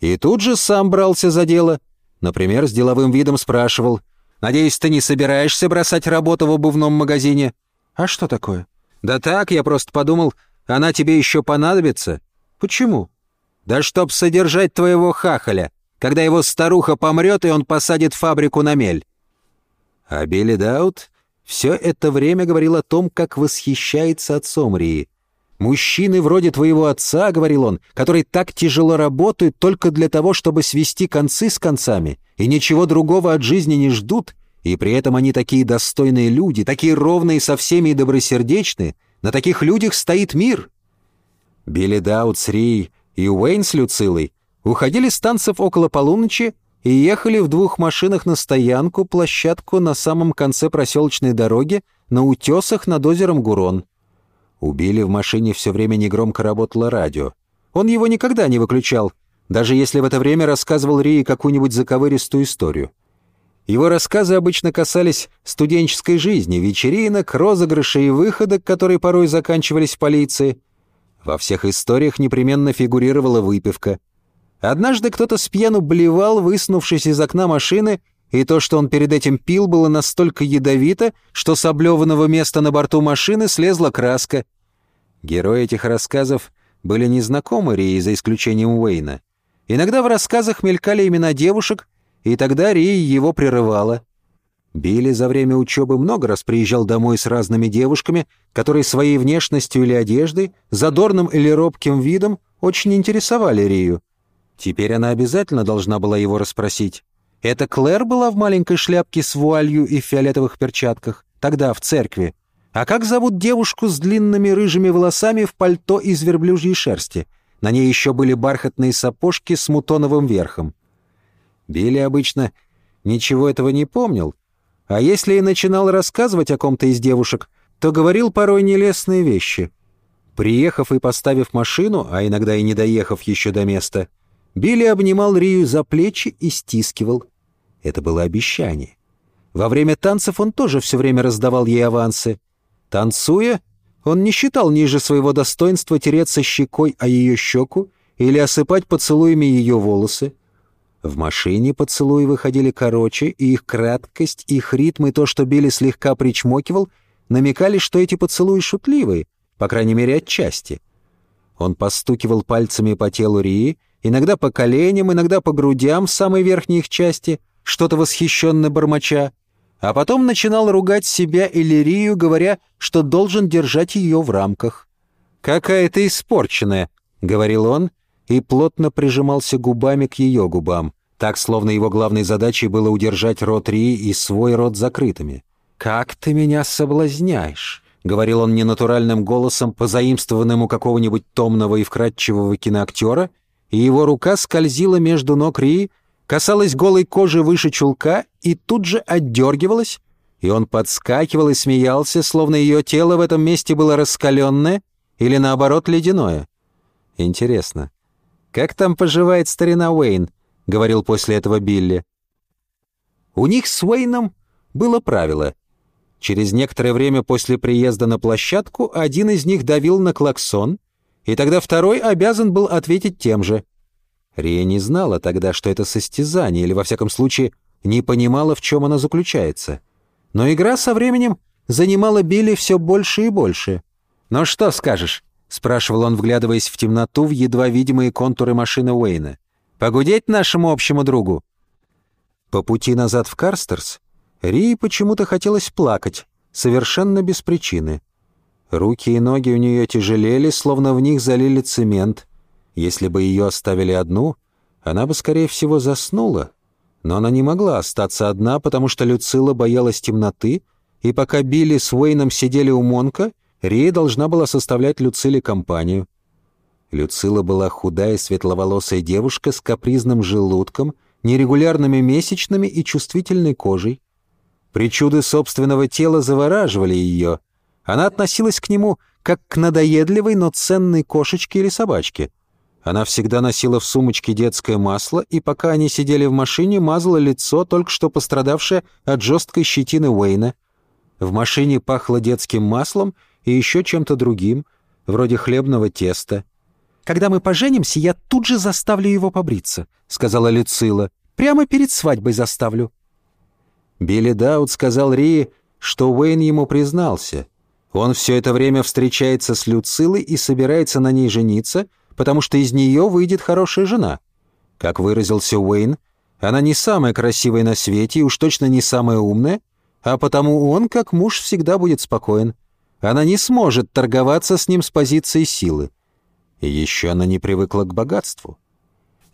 И тут же сам брался за дело. Например, с деловым видом спрашивал. «Надеюсь, ты не собираешься бросать работу в обувном магазине?» «А что такое?» «Да так, я просто подумал, она тебе еще понадобится». «Почему?» «Да чтоб содержать твоего хахаля, когда его старуха помрет, и он посадит фабрику на мель». А Билли Даут все это время говорил о том, как восхищается отцом Рии. «Мужчины вроде твоего отца, — говорил он, — который так тяжело работают только для того, чтобы свести концы с концами, и ничего другого от жизни не ждут, и при этом они такие достойные люди, такие ровные со всеми и добросердечные, на таких людях стоит мир». Билли Даут с Рией и Уэйн с Люцилой уходили с танцев около полуночи, и ехали в двух машинах на стоянку, площадку на самом конце проселочной дороги, на утесах над озером Гурон. Убили в машине все время негромко работало радио. Он его никогда не выключал, даже если в это время рассказывал Рии какую-нибудь заковыристую историю. Его рассказы обычно касались студенческой жизни, вечеринок, розыгрышей и выходок, которые порой заканчивались в полиции. Во всех историях непременно фигурировала выпивка — Однажды кто-то с пьяну блевал, высунувшись из окна машины, и то, что он перед этим пил, было настолько ядовито, что с облеванного места на борту машины слезла краска. Герои этих рассказов были незнакомы Рии, за исключением Уэйна. Иногда в рассказах мелькали имена девушек, и тогда Рия его прерывала. Билли за время учебы много раз приезжал домой с разными девушками, которые своей внешностью или одеждой, задорным или робким видом очень интересовали Рию. Теперь она обязательно должна была его расспросить. Это Клэр была в маленькой шляпке с вуалью и в фиолетовых перчатках, тогда в церкви. А как зовут девушку с длинными рыжими волосами в пальто из верблюжьей шерсти? На ней еще были бархатные сапожки с мутоновым верхом. Билли обычно ничего этого не помнил, а если и начинал рассказывать о ком-то из девушек, то говорил порой нелестные вещи. Приехав и поставив машину, а иногда и не доехав еще до места, Билли обнимал Рию за плечи и стискивал. Это было обещание. Во время танцев он тоже все время раздавал ей авансы. Танцуя, он не считал ниже своего достоинства тереться щекой о ее щеку или осыпать поцелуями ее волосы. В машине поцелуи выходили короче, и их краткость, их ритм и то, что Билли слегка причмокивал, намекали, что эти поцелуи шутливые, по крайней мере, отчасти. Он постукивал пальцами по телу Рии, иногда по коленям, иногда по грудям в самой верхней их части, что-то восхищенно бормоча, а потом начинал ругать себя или Рию, говоря, что должен держать ее в рамках. «Какая ты испорченная», — говорил он, и плотно прижимался губами к ее губам, так, словно его главной задачей было удержать рот Рии и свой рот закрытыми. «Как ты меня соблазняешь!» — говорил он ненатуральным голосом, позаимствованным у какого-нибудь томного и вкрадчивого киноактера, и его рука скользила между ног Рии, касалась голой кожи выше чулка и тут же отдергивалась, и он подскакивал и смеялся, словно ее тело в этом месте было раскаленное или, наоборот, ледяное. Интересно, как там поживает старина Уэйн? — говорил после этого Билли. У них с Уэйном было правило. Через некоторое время после приезда на площадку один из них давил на клаксон, и тогда второй обязан был ответить тем же. Рия не знала тогда, что это состязание, или, во всяком случае, не понимала, в чем оно заключается. Но игра со временем занимала Билли все больше и больше. «Ну что скажешь?» — спрашивал он, вглядываясь в темноту в едва видимые контуры машины Уэйна. Погудеть нашему общему другу?» По пути назад в Карстерс Рии почему-то хотелось плакать, совершенно без причины. Руки и ноги у нее тяжелели, словно в них залили цемент. Если бы ее оставили одну, она бы, скорее всего, заснула. Но она не могла остаться одна, потому что Люцила боялась темноты, и пока Билли с Уэйном сидели у Монка, Рия должна была составлять Люциле компанию. Люцила была худая светловолосая девушка с капризным желудком, нерегулярными месячными и чувствительной кожей. Причуды собственного тела завораживали ее. Она относилась к нему как к надоедливой, но ценной кошечке или собачке. Она всегда носила в сумочке детское масло, и пока они сидели в машине, мазала лицо, только что пострадавшее от жесткой щетины Уэйна. В машине пахло детским маслом и еще чем-то другим, вроде хлебного теста — когда мы поженимся, я тут же заставлю его побриться», — сказала Люцила. «Прямо перед свадьбой заставлю». Билли Даут сказал Рии, что Уэйн ему признался. Он все это время встречается с Люцилой и собирается на ней жениться, потому что из нее выйдет хорошая жена. Как выразился Уэйн, она не самая красивая на свете и уж точно не самая умная, а потому он, как муж, всегда будет спокоен. Она не сможет торговаться с ним с позиции силы. И еще она не привыкла к богатству.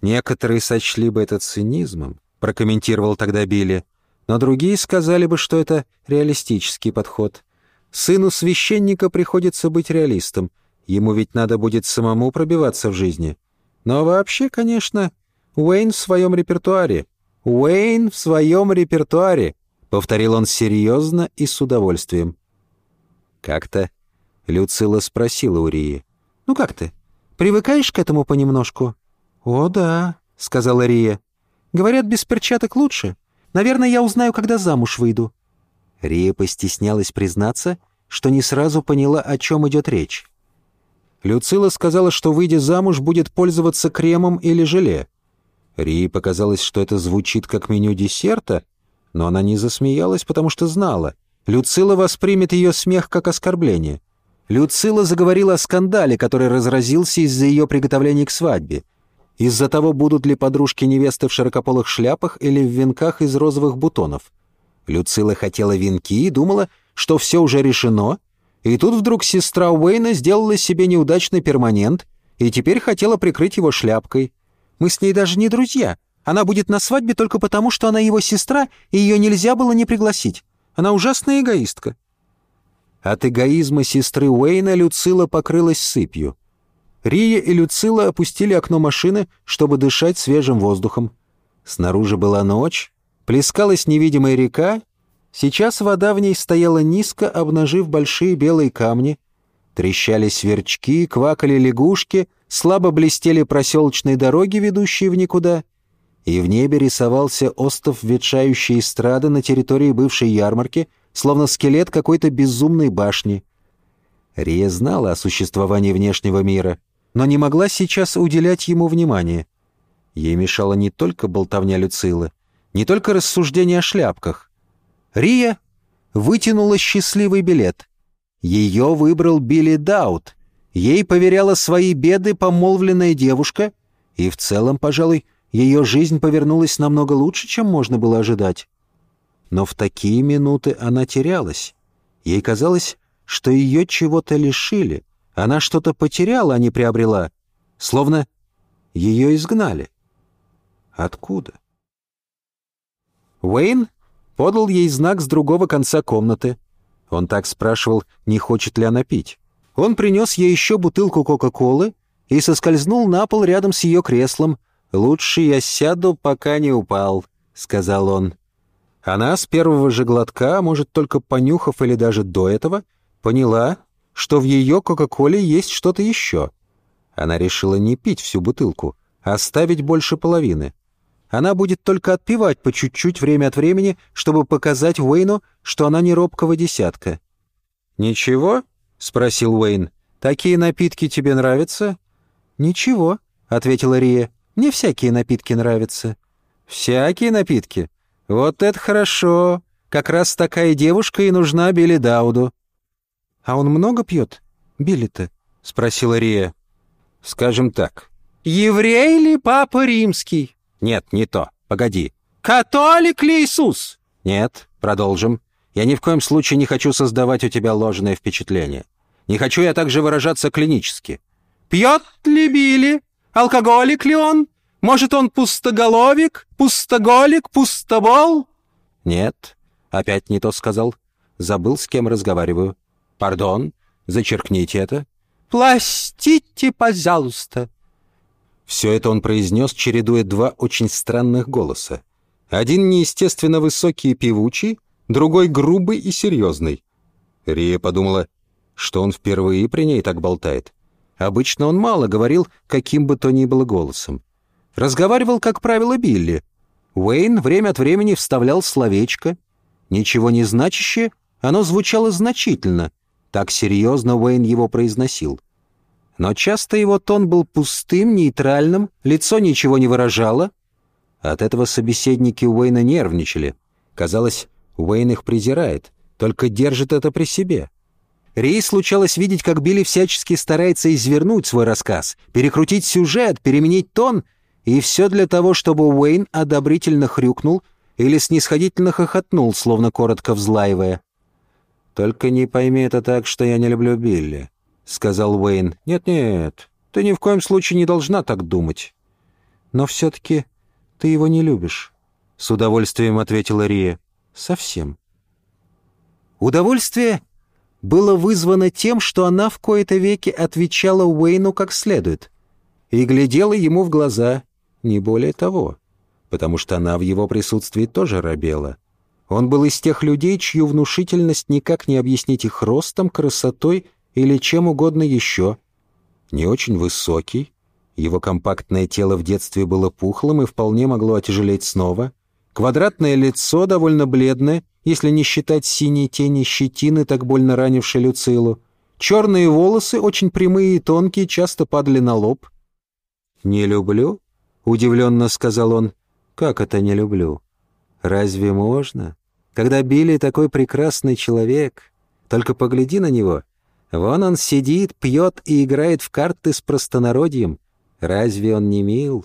Некоторые сочли бы это цинизмом, прокомментировал тогда Билли, но другие сказали бы, что это реалистический подход. Сыну священника приходится быть реалистом, ему ведь надо будет самому пробиваться в жизни. Но вообще, конечно, Уэйн в своем репертуаре. Уэйн в своем репертуаре, повторил он серьезно и с удовольствием. Как-то Люцила спросила у Рии. «Ну как ты? Привыкаешь к этому понемножку?» «О, да», — сказала Рия. «Говорят, без перчаток лучше. Наверное, я узнаю, когда замуж выйду». Рия постеснялась признаться, что не сразу поняла, о чем идет речь. Люцила сказала, что, выйдя замуж, будет пользоваться кремом или желе. Рии показалось, что это звучит как меню десерта, но она не засмеялась, потому что знала. Люцила воспримет ее смех как оскорбление — Люцила заговорила о скандале, который разразился из-за ее приготовлений к свадьбе. Из-за того, будут ли подружки невесты в широкополых шляпах или в венках из розовых бутонов. Люцила хотела венки и думала, что все уже решено, и тут вдруг сестра Уэйна сделала себе неудачный перманент и теперь хотела прикрыть его шляпкой. Мы с ней даже не друзья. Она будет на свадьбе только потому, что она его сестра, и ее нельзя было не пригласить. Она ужасная эгоистка». От эгоизма сестры Уэйна Люцила покрылась сыпью. Рия и Люцила опустили окно машины, чтобы дышать свежим воздухом. Снаружи была ночь, плескалась невидимая река, сейчас вода в ней стояла низко, обнажив большие белые камни. Трещали сверчки, квакали лягушки, слабо блестели проселочные дороги, ведущие в никуда. И в небе рисовался остов ветшающей эстрады на территории бывшей ярмарки — словно скелет какой-то безумной башни. Рия знала о существовании внешнего мира, но не могла сейчас уделять ему внимания. Ей мешала не только болтовня Люцилы, не только рассуждения о шляпках. Рия вытянула счастливый билет. Ее выбрал Билли Даут. Ей поверяла свои беды помолвленная девушка, и в целом, пожалуй, ее жизнь повернулась намного лучше, чем можно было ожидать. Но в такие минуты она терялась. Ей казалось, что ее чего-то лишили. Она что-то потеряла, а не приобрела. Словно ее изгнали. Откуда? Уэйн подал ей знак с другого конца комнаты. Он так спрашивал, не хочет ли она пить. Он принес ей еще бутылку Кока-Колы и соскользнул на пол рядом с ее креслом. «Лучше я сяду, пока не упал», — сказал он. Она с первого же глотка, может, только понюхав или даже до этого, поняла, что в ее Кока-Коле есть что-то еще. Она решила не пить всю бутылку, а оставить больше половины. Она будет только отпивать по чуть-чуть время от времени, чтобы показать Уэйну, что она не робкого десятка. «Ничего?» — спросил Уэйн. «Такие напитки тебе нравятся?» «Ничего», — ответила Рия. «Мне всякие напитки нравятся». «Всякие напитки?» «Вот это хорошо! Как раз такая девушка и нужна Билли Дауду». «А он много пьет, Билли-то?» — спросила Рия. «Скажем так. Еврей ли Папа Римский?» «Нет, не то. Погоди. Католик ли Иисус?» «Нет. Продолжим. Я ни в коем случае не хочу создавать у тебя ложное впечатление. Не хочу я также выражаться клинически. Пьет ли Билли? Алкоголик ли он? Может, он пустоголовик, пустоголик, пустобол?» «Нет, опять не то сказал. Забыл, с кем разговариваю. Пардон, зачеркните это». «Пластите, пожалуйста». Все это он произнес, чередуя два очень странных голоса. Один неестественно высокий и певучий, другой грубый и серьезный. Рия подумала, что он впервые при ней так болтает. Обычно он мало говорил, каким бы то ни было голосом. Разговаривал, как правило, Билли. Уэйн время от времени вставлял словечко. Ничего не значащее, оно звучало значительно. Так серьезно Уэйн его произносил. Но часто его тон был пустым, нейтральным, лицо ничего не выражало. От этого собеседники Уэйна нервничали. Казалось, Уэйн их презирает, только держит это при себе. Рей случалось видеть, как Билли всячески старается извернуть свой рассказ, перекрутить сюжет, переменить тон — и все для того, чтобы Уэйн одобрительно хрюкнул или снисходительно хохотнул, словно коротко взлаивая. «Только не пойми это так, что я не люблю Билли», — сказал Уэйн. «Нет-нет, ты ни в коем случае не должна так думать». «Но все-таки ты его не любишь», — с удовольствием ответила Рия. «Совсем». Удовольствие было вызвано тем, что она в кои-то веки отвечала Уэйну как следует и глядела ему в глаза, не более того, потому что она в его присутствии тоже робела. Он был из тех людей, чью внушительность никак не объяснить их ростом, красотой или чем угодно еще. Не очень высокий, его компактное тело в детстве было пухлым и вполне могло отяжелеть снова. Квадратное лицо довольно бледное, если не считать синей тени щетины, так больно ранившей Люцилу. Черные волосы, очень прямые и тонкие, часто падали на лоб. «Не люблю?» — удивленно сказал он. «Как это не люблю? Разве можно? Когда Билли такой прекрасный человек, только погляди на него. Вон он сидит, пьет и играет в карты с простонародьем. Разве он не мил?»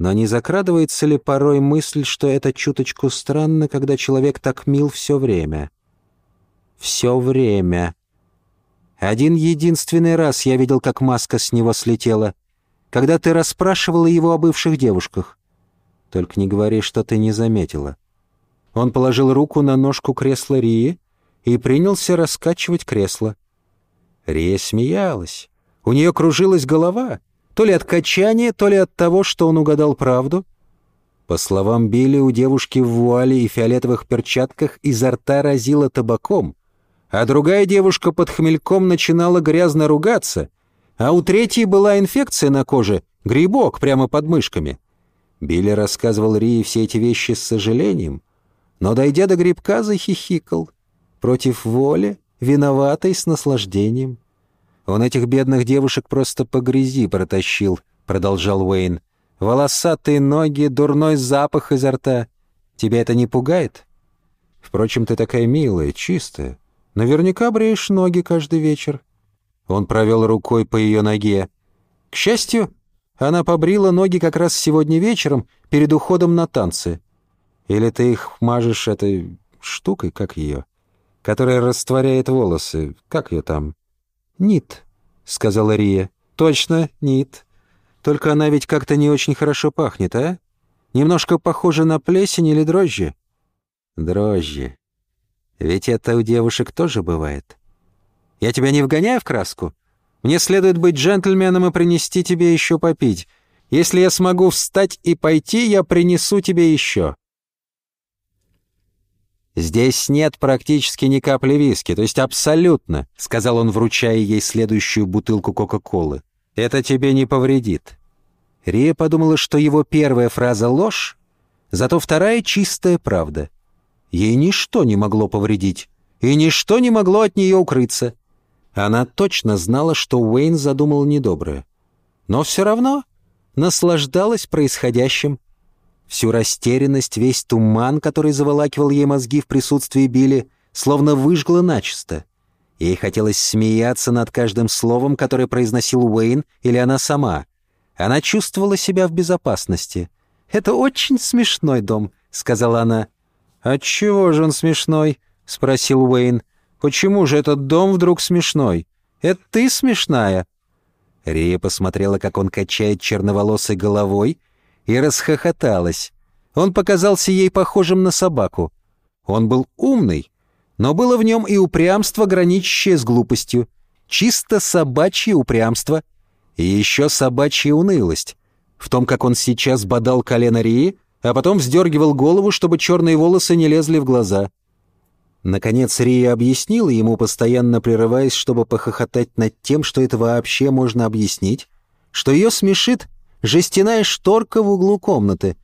Но не закрадывается ли порой мысль, что это чуточку странно, когда человек так мил все время? Все время. Один единственный раз я видел, как маска с него слетела, когда ты расспрашивала его о бывших девушках. Только не говори, что ты не заметила. Он положил руку на ножку кресла Рии и принялся раскачивать кресло. Рия смеялась. У нее кружилась голова — то ли от качания, то ли от того, что он угадал правду. По словам Билли, у девушки в вуале и фиолетовых перчатках изо рта разила табаком, а другая девушка под хмельком начинала грязно ругаться, а у третьей была инфекция на коже, грибок прямо под мышками. Билли рассказывал Рии все эти вещи с сожалением, но, дойдя до грибка, захихикал. Против воли, виноватой с наслаждением. «Он этих бедных девушек просто по грязи протащил», — продолжал Уэйн. «Волосатые ноги, дурной запах изо рта. Тебя это не пугает? Впрочем, ты такая милая, чистая. Наверняка бреешь ноги каждый вечер». Он провел рукой по ее ноге. К счастью, она побрила ноги как раз сегодня вечером, перед уходом на танцы. Или ты их мажешь этой штукой, как ее, которая растворяет волосы, как ее там? «Нит», — сказала Рия. «Точно, Нит. Только она ведь как-то не очень хорошо пахнет, а? Немножко похожа на плесень или дрожжи?» «Дрожжи. Ведь это у девушек тоже бывает. Я тебя не вгоняю в краску? Мне следует быть джентльменом и принести тебе еще попить. Если я смогу встать и пойти, я принесу тебе еще». «Здесь нет практически ни капли виски, то есть абсолютно», — сказал он, вручая ей следующую бутылку Кока-Колы. «Это тебе не повредит». Рия подумала, что его первая фраза — ложь, зато вторая — чистая правда. Ей ничто не могло повредить, и ничто не могло от нее укрыться. Она точно знала, что Уэйн задумал недоброе. Но все равно наслаждалась происходящим. Всю растерянность, весь туман, который заволакивал ей мозги в присутствии Билли, словно выжгло начисто. Ей хотелось смеяться над каждым словом, которое произносил Уэйн или она сама. Она чувствовала себя в безопасности. «Это очень смешной дом», — сказала она. «Отчего же он смешной?» — спросил Уэйн. «Почему же этот дом вдруг смешной? Это ты смешная?» Рия посмотрела, как он качает черноволосой головой, и расхохоталась. Он показался ей похожим на собаку. Он был умный, но было в нем и упрямство, граничащее с глупостью. Чисто собачье упрямство. И еще собачья унылость. В том, как он сейчас бодал колено Рии, а потом вздергивал голову, чтобы черные волосы не лезли в глаза. Наконец Рия объяснила ему, постоянно прерываясь, чтобы похохотать над тем, что это вообще можно объяснить, что ее смешит жестяная шторка в углу комнаты.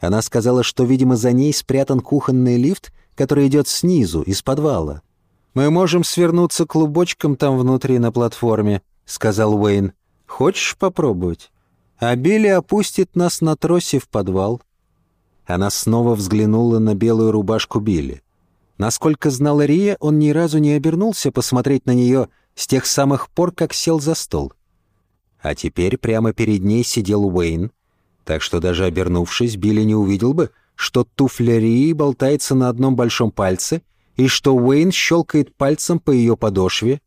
Она сказала, что, видимо, за ней спрятан кухонный лифт, который идет снизу, из подвала. «Мы можем свернуться клубочком там внутри на платформе», — сказал Уэйн. «Хочешь попробовать?» А Билли опустит нас на тросе в подвал. Она снова взглянула на белую рубашку Билли. Насколько знала Рия, он ни разу не обернулся посмотреть на нее с тех самых пор, как сел за стол. А теперь прямо перед ней сидел Уэйн, так что даже обернувшись, Билли не увидел бы, что туфля Рии болтается на одном большом пальце и что Уэйн щелкает пальцем по ее подошве.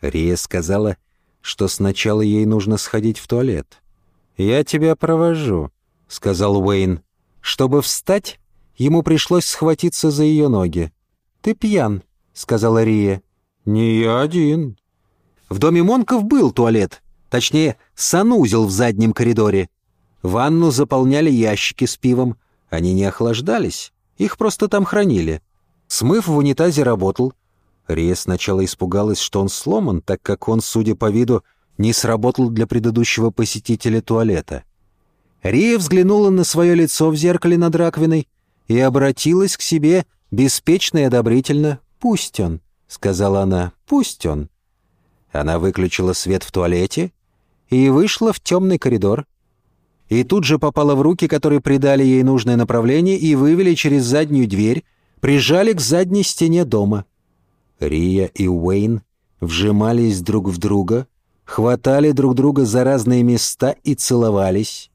Рия сказала, что сначала ей нужно сходить в туалет. «Я тебя провожу», — сказал Уэйн. Чтобы встать, ему пришлось схватиться за ее ноги. «Ты пьян», — сказала Рия. «Не я один». В доме Монков был туалет, Точнее, санузел в заднем коридоре. Ванну заполняли ящики с пивом. Они не охлаждались, их просто там хранили. Смыв в унитазе работал. Рия сначала испугалась, что он сломан, так как он, судя по виду, не сработал для предыдущего посетителя туалета. Рия взглянула на свое лицо в зеркале над раковиной и обратилась к себе беспечно и одобрительно. «Пусть он», — сказала она, — «пусть он». Она выключила свет в туалете и вышла в темный коридор. И тут же попала в руки, которые придали ей нужное направление и вывели через заднюю дверь, прижали к задней стене дома. Рия и Уэйн вжимались друг в друга, хватали друг друга за разные места и целовались.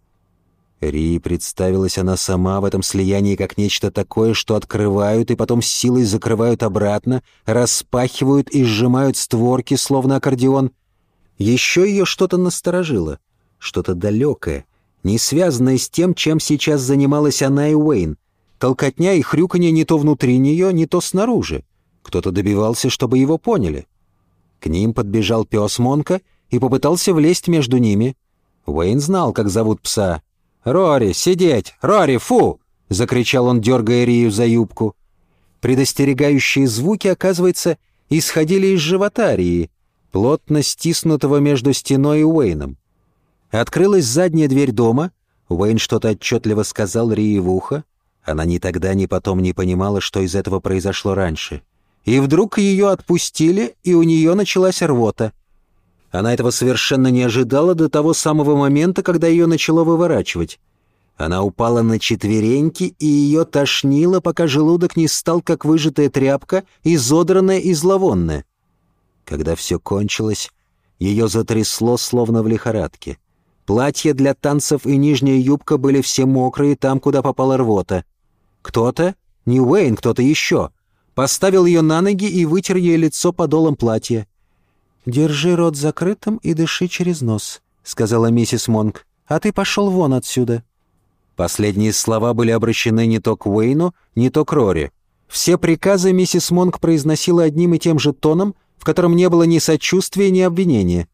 Рии представилась она сама в этом слиянии как нечто такое, что открывают и потом силой закрывают обратно, распахивают и сжимают створки, словно аккордеон. Еще ее что-то насторожило, что-то далекое, не связанное с тем, чем сейчас занималась она и Уэйн. Толкотня и хрюканье не то внутри нее, не то снаружи. Кто-то добивался, чтобы его поняли. К ним подбежал пес Монка и попытался влезть между ними. Уэйн знал, как зовут пса — «Рори, сидеть! Рори, фу!» — закричал он, дергая Рию за юбку. Предостерегающие звуки, оказывается, исходили из живота Рии, плотно стиснутого между стеной и Уэйном. Открылась задняя дверь дома, Уэйн что-то отчетливо сказал Рии в ухо. Она ни тогда, ни потом не понимала, что из этого произошло раньше. И вдруг ее отпустили, и у нее началась рвота. Она этого совершенно не ожидала до того самого момента, когда ее начало выворачивать. Она упала на четвереньки, и ее тошнило, пока желудок не стал, как выжатая тряпка, изодранная и зловонная. Когда все кончилось, ее затрясло, словно в лихорадке. Платье для танцев и нижняя юбка были все мокрые там, куда попала рвота. Кто-то, не Уэйн, кто-то еще, поставил ее на ноги и вытер ей лицо подолом платья. «Держи рот закрытым и дыши через нос», — сказала миссис Монк. «А ты пошел вон отсюда». Последние слова были обращены не то к Уэйну, не то к Рори. Все приказы миссис Монк произносила одним и тем же тоном, в котором не было ни сочувствия, ни обвинения.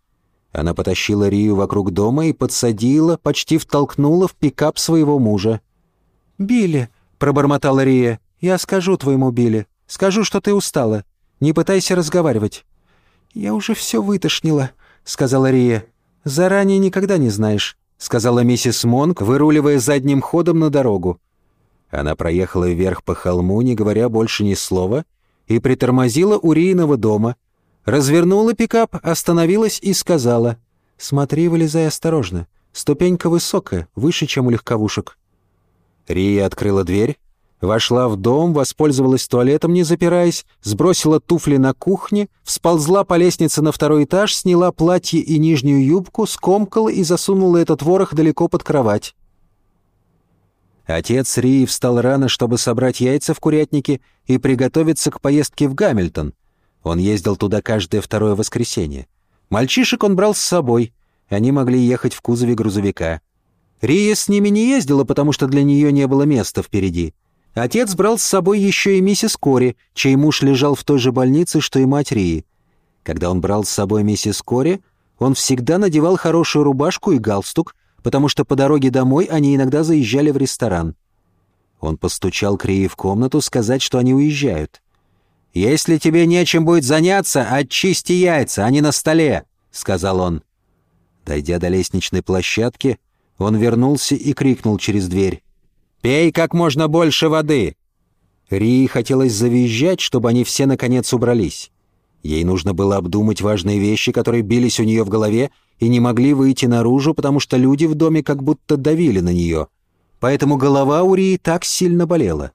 Она потащила Рию вокруг дома и подсадила, почти втолкнула в пикап своего мужа. «Билли», — пробормотала Рия, — «я скажу твоему Билли. Скажу, что ты устала. Не пытайся разговаривать. «Я уже все вытошнила», — сказала Рия. «Заранее никогда не знаешь», — сказала миссис Монк, выруливая задним ходом на дорогу. Она проехала вверх по холму, не говоря больше ни слова, и притормозила у Рииного дома. Развернула пикап, остановилась и сказала. «Смотри, вылезай осторожно. Ступенька высокая, выше, чем у легковушек». Рия открыла дверь, Вошла в дом, воспользовалась туалетом, не запираясь, сбросила туфли на кухне, всползла по лестнице на второй этаж, сняла платье и нижнюю юбку, скомкала и засунула этот ворох далеко под кровать. Отец Рии встал рано, чтобы собрать яйца в курятнике и приготовиться к поездке в Гамильтон. Он ездил туда каждое второе воскресенье. Мальчишек он брал с собой. Они могли ехать в кузове грузовика. Рия с ними не ездила, потому что для нее не было места впереди. Отец брал с собой еще и миссис Кори, чей муж лежал в той же больнице, что и мать Рии. Когда он брал с собой миссис Кори, он всегда надевал хорошую рубашку и галстук, потому что по дороге домой они иногда заезжали в ресторан. Он постучал к Рии в комнату сказать, что они уезжают. «Если тебе нечем будет заняться, очисти яйца, они на столе», — сказал он. Дойдя до лестничной площадки, он вернулся и крикнул через дверь. «Пей как можно больше воды!» Рии хотелось завизжать, чтобы они все наконец убрались. Ей нужно было обдумать важные вещи, которые бились у нее в голове и не могли выйти наружу, потому что люди в доме как будто давили на нее. Поэтому голова у Рии так сильно болела.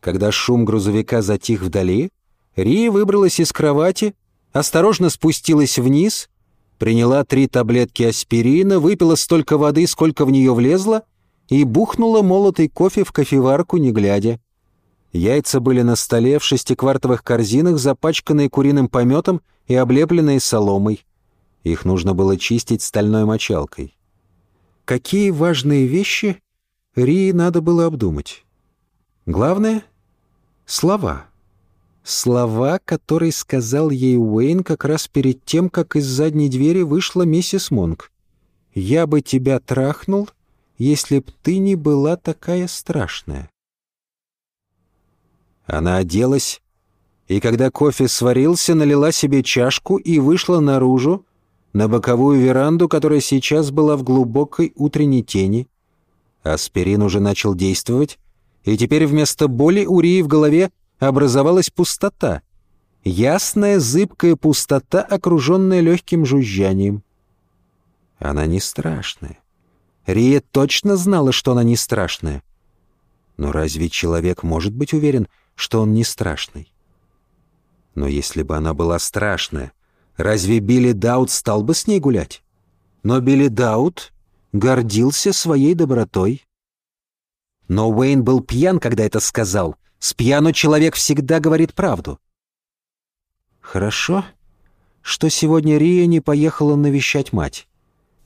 Когда шум грузовика затих вдали, Рия выбралась из кровати, осторожно спустилась вниз, приняла три таблетки аспирина, выпила столько воды, сколько в нее влезло — и бухнула молотый кофе в кофеварку, не глядя. Яйца были на столе в шестиквартовых корзинах, запачканные куриным пометом и облепленные соломой. Их нужно было чистить стальной мочалкой. Какие важные вещи Рии надо было обдумать? Главное — слова. Слова, которые сказал ей Уэйн как раз перед тем, как из задней двери вышла миссис Монк. «Я бы тебя трахнул, если б ты не была такая страшная». Она оделась, и когда кофе сварился, налила себе чашку и вышла наружу, на боковую веранду, которая сейчас была в глубокой утренней тени. Аспирин уже начал действовать, и теперь вместо боли у Рии в голове образовалась пустота. Ясная, зыбкая пустота, окруженная легким жужжанием. Она не страшная. Рия точно знала, что она не страшная. Но разве человек может быть уверен, что он не страшный? Но если бы она была страшная, разве Билли Даут стал бы с ней гулять? Но Билли Даут гордился своей добротой. Но Уэйн был пьян, когда это сказал. С пьяну человек всегда говорит правду. Хорошо, что сегодня Рия не поехала навещать мать.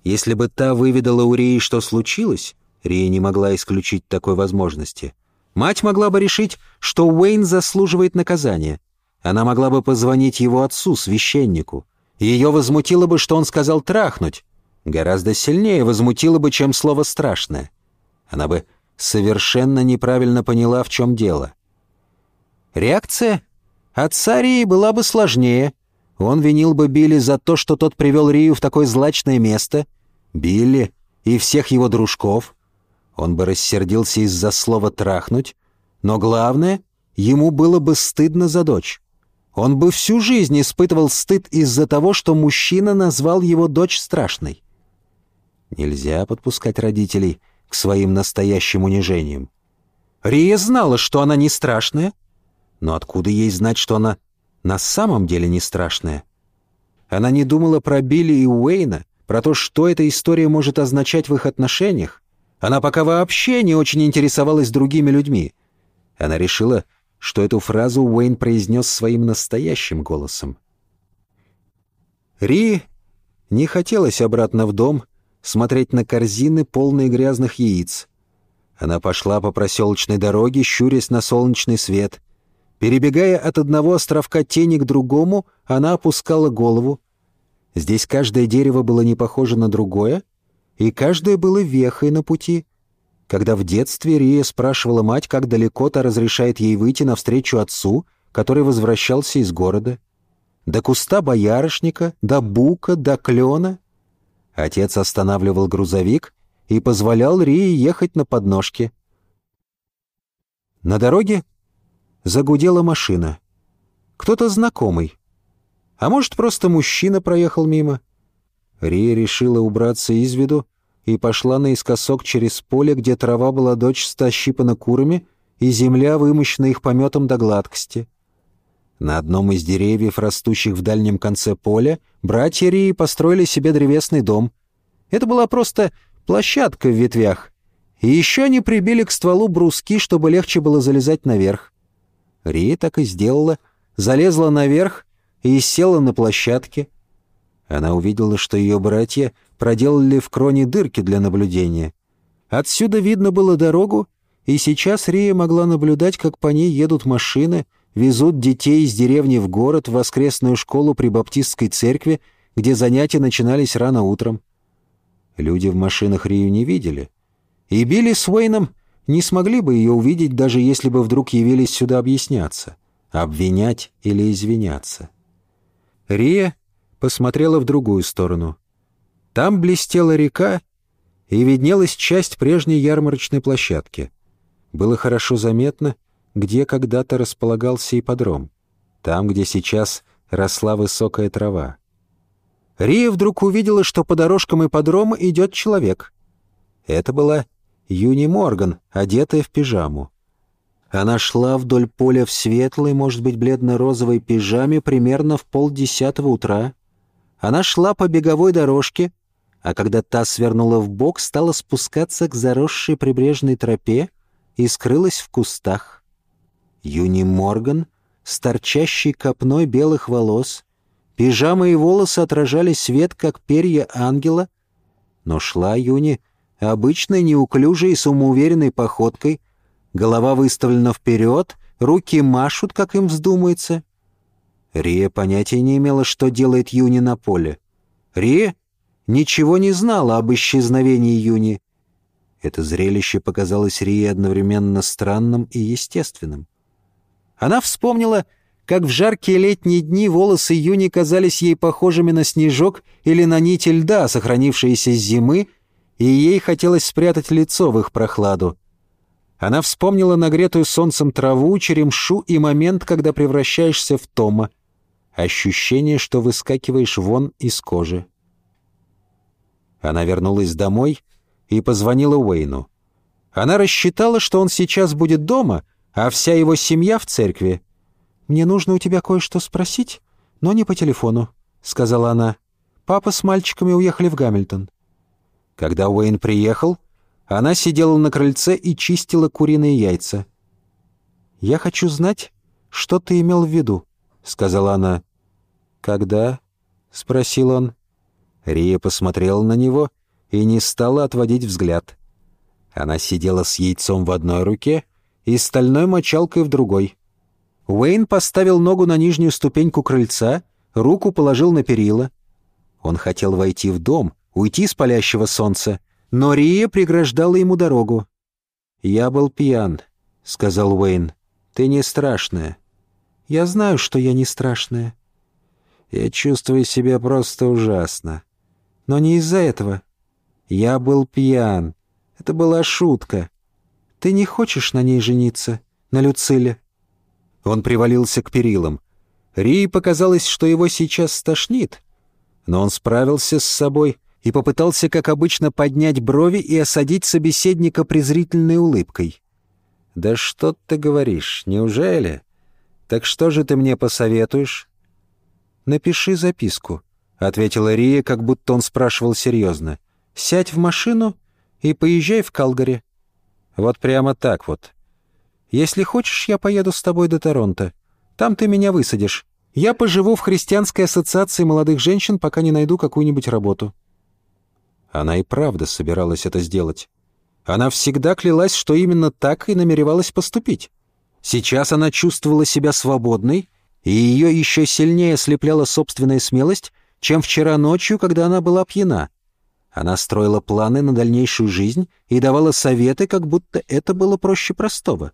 Если бы та выведала у Рии, что случилось, Рия не могла исключить такой возможности. Мать могла бы решить, что Уэйн заслуживает наказания. Она могла бы позвонить его отцу, священнику. Ее возмутило бы, что он сказал «трахнуть». Гораздо сильнее возмутило бы, чем слово «страшное». Она бы совершенно неправильно поняла, в чем дело. Реакция отца Рии была бы сложнее. Он винил бы Билли за то, что тот привел Рию в такое злачное место. Билли и всех его дружков. Он бы рассердился из-за слова «трахнуть». Но главное, ему было бы стыдно за дочь. Он бы всю жизнь испытывал стыд из-за того, что мужчина назвал его дочь страшной. Нельзя подпускать родителей к своим настоящим унижениям. Рия знала, что она не страшная, но откуда ей знать, что она на самом деле не страшная? Она не думала про Билли и Уэйна, про то, что эта история может означать в их отношениях. Она пока вообще не очень интересовалась другими людьми. Она решила, что эту фразу Уэйн произнес своим настоящим голосом. Ри не хотелось обратно в дом смотреть на корзины, полные грязных яиц. Она пошла по проселочной дороге, щурясь на солнечный свет. Перебегая от одного островка тени к другому, она опускала голову. Здесь каждое дерево было не похоже на другое, и каждое было вехой на пути — когда в детстве Рия спрашивала мать, как далеко-то разрешает ей выйти навстречу отцу, который возвращался из города. До куста боярышника, до бука, до клена. Отец останавливал грузовик и позволял Рии ехать на подножке. На дороге загудела машина. Кто-то знакомый. А может, просто мужчина проехал мимо. Рия решила убраться из виду и пошла наискосок через поле, где трава была дочь щипана курами, и земля вымощена их пометом до гладкости. На одном из деревьев, растущих в дальнем конце поля, братья Рии построили себе древесный дом. Это была просто площадка в ветвях. И еще они прибили к стволу бруски, чтобы легче было залезать наверх. Рия так и сделала, залезла наверх и села на площадке. Она увидела, что ее братья проделали в кроне дырки для наблюдения. Отсюда видно было дорогу, и сейчас Рия могла наблюдать, как по ней едут машины, везут детей из деревни в город, в воскресную школу при баптистской церкви, где занятия начинались рано утром. Люди в машинах Рию не видели. И Билли с Уэйном не смогли бы ее увидеть, даже если бы вдруг явились сюда объясняться, обвинять или извиняться. Рия посмотрела в другую сторону. Там блестела река, и виднелась часть прежней ярмарочной площадки. Было хорошо заметно, где когда-то располагался ипподром, там, где сейчас росла высокая трава. Рия вдруг увидела, что по дорожкам ипподрома идет человек. Это была Юни Морган, одетая в пижаму. Она шла вдоль поля в светлой, может быть, бледно-розовой пижаме примерно в полдесятого утра. Она шла по беговой дорожке, а когда та свернула в бок, стала спускаться к заросшей прибрежной тропе и скрылась в кустах. Юни Морган с торчащей копной белых волос, пижама и волосы отражали свет, как перья ангела, но шла Юни обычной неуклюжей и самоуверенной походкой, голова выставлена вперед, руки машут, как им вздумается. Рия понятия не имела, что делает Юни на поле. Рия ничего не знала об исчезновении Юни. Это зрелище показалось Рии одновременно странным и естественным. Она вспомнила, как в жаркие летние дни волосы Юни казались ей похожими на снежок или на нити льда, сохранившиеся с зимы, и ей хотелось спрятать лицо в их прохладу. Она вспомнила нагретую солнцем траву, черемшу и момент, когда превращаешься в Тома. Ощущение, что выскакиваешь вон из кожи. Она вернулась домой и позвонила Уэйну. Она рассчитала, что он сейчас будет дома, а вся его семья в церкви. «Мне нужно у тебя кое-что спросить, но не по телефону», — сказала она. «Папа с мальчиками уехали в Гамильтон». Когда Уэйн приехал, она сидела на крыльце и чистила куриные яйца. «Я хочу знать, что ты имел в виду», — сказала она. «Когда?» — спросил он. Рия посмотрела на него и не стала отводить взгляд. Она сидела с яйцом в одной руке и стальной мочалкой в другой. Уэйн поставил ногу на нижнюю ступеньку крыльца, руку положил на перила. Он хотел войти в дом, уйти с палящего солнца, но Рия преграждала ему дорогу. «Я был пьян», — сказал Уэйн. «Ты не страшная». «Я знаю, что я не страшная». «Я чувствую себя просто ужасно». «Но не из-за этого». «Я был пьян. Это была шутка. Ты не хочешь на ней жениться, на Люциле?» Он привалился к перилам. Рии показалось, что его сейчас стошнит. Но он справился с собой и попытался, как обычно, поднять брови и осадить собеседника презрительной улыбкой. «Да что ты говоришь, неужели? Так что же ты мне посоветуешь?» «Напиши записку», — ответила Рия, как будто он спрашивал серьезно. «Сядь в машину и поезжай в Калгари». «Вот прямо так вот». «Если хочешь, я поеду с тобой до Торонто. Там ты меня высадишь. Я поживу в христианской ассоциации молодых женщин, пока не найду какую-нибудь работу». Она и правда собиралась это сделать. Она всегда клялась, что именно так и намеревалась поступить. Сейчас она чувствовала себя свободной, и ее еще сильнее ослепляла собственная смелость, чем вчера ночью, когда она была пьяна. Она строила планы на дальнейшую жизнь и давала советы, как будто это было проще простого.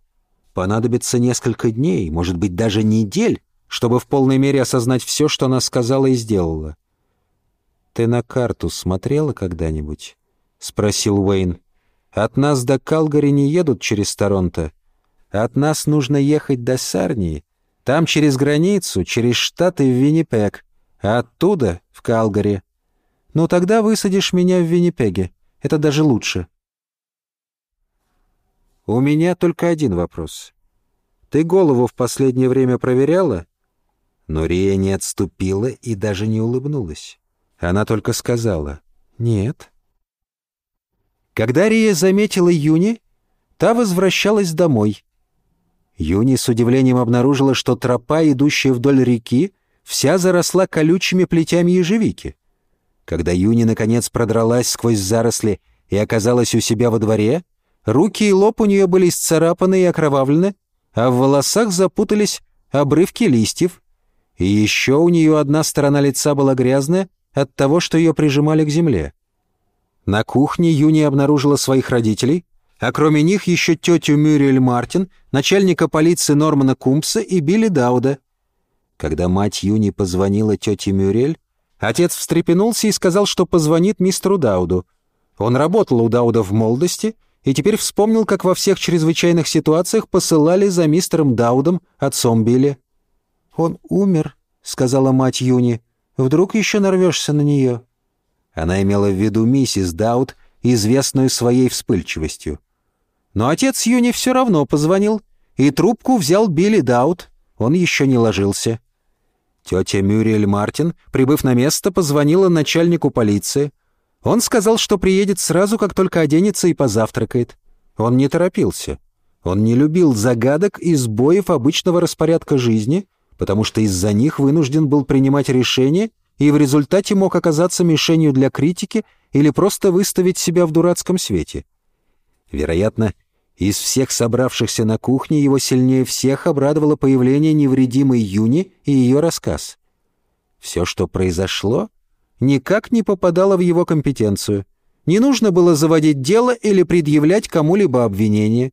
Понадобится несколько дней, может быть, даже недель, чтобы в полной мере осознать все, что она сказала и сделала. «Ты на карту смотрела когда-нибудь?» — спросил Уэйн. «От нас до Калгари не едут через Торонто. От нас нужно ехать до Сарнии, там через границу, через Штаты в Виннипег, а оттуда в Калгари. Ну тогда высадишь меня в Виннипеге. Это даже лучше». «У меня только один вопрос. Ты голову в последнее время проверяла?» Но Рия не отступила и даже не улыбнулась. Она только сказала «нет». Когда Рия заметила Юни, та возвращалась домой. Юни с удивлением обнаружила, что тропа, идущая вдоль реки, вся заросла колючими плетями ежевики. Когда Юни наконец продралась сквозь заросли и оказалась у себя во дворе, руки и лоб у нее были исцарапаны и окровавлены, а в волосах запутались обрывки листьев, и еще у нее одна сторона лица была грязная, от того, что ее прижимали к земле. На кухне Юни обнаружила своих родителей, а кроме них еще тетю Мюриэль Мартин, начальника полиции Нормана Кумпса и Билли Дауда. Когда мать Юни позвонила тете Мюриэль, отец встрепенулся и сказал, что позвонит мистеру Дауду. Он работал у Дауда в молодости и теперь вспомнил, как во всех чрезвычайных ситуациях посылали за мистером Даудом, отцом Билли. «Он умер», — сказала мать Юни. Вдруг еще нарвешься на нее?» Она имела в виду миссис Даут, известную своей вспыльчивостью. Но отец Юни все равно позвонил, и трубку взял Билли Даут, он еще не ложился. Тетя Мюриэль Мартин, прибыв на место, позвонила начальнику полиции. Он сказал, что приедет сразу, как только оденется и позавтракает. Он не торопился. Он не любил загадок и сбоев обычного распорядка жизни — потому что из-за них вынужден был принимать решения и в результате мог оказаться мишенью для критики или просто выставить себя в дурацком свете. Вероятно, из всех собравшихся на кухне его сильнее всех обрадовало появление невредимой Юни и ее рассказ. Все, что произошло, никак не попадало в его компетенцию. Не нужно было заводить дело или предъявлять кому-либо обвинение.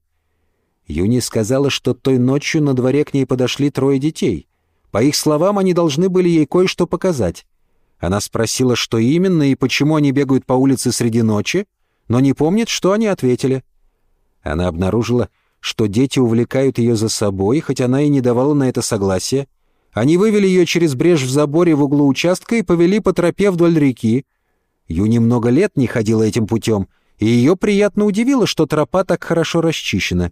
Юни сказала, что той ночью на дворе к ней подошли трое детей — по их словам, они должны были ей кое-что показать. Она спросила, что именно и почему они бегают по улице среди ночи, но не помнит, что они ответили. Она обнаружила, что дети увлекают ее за собой, хоть она и не давала на это согласия. Они вывели ее через брешь в заборе в углу участка и повели по тропе вдоль реки. Ю немного лет не ходила этим путем, и ее приятно удивило, что тропа так хорошо расчищена.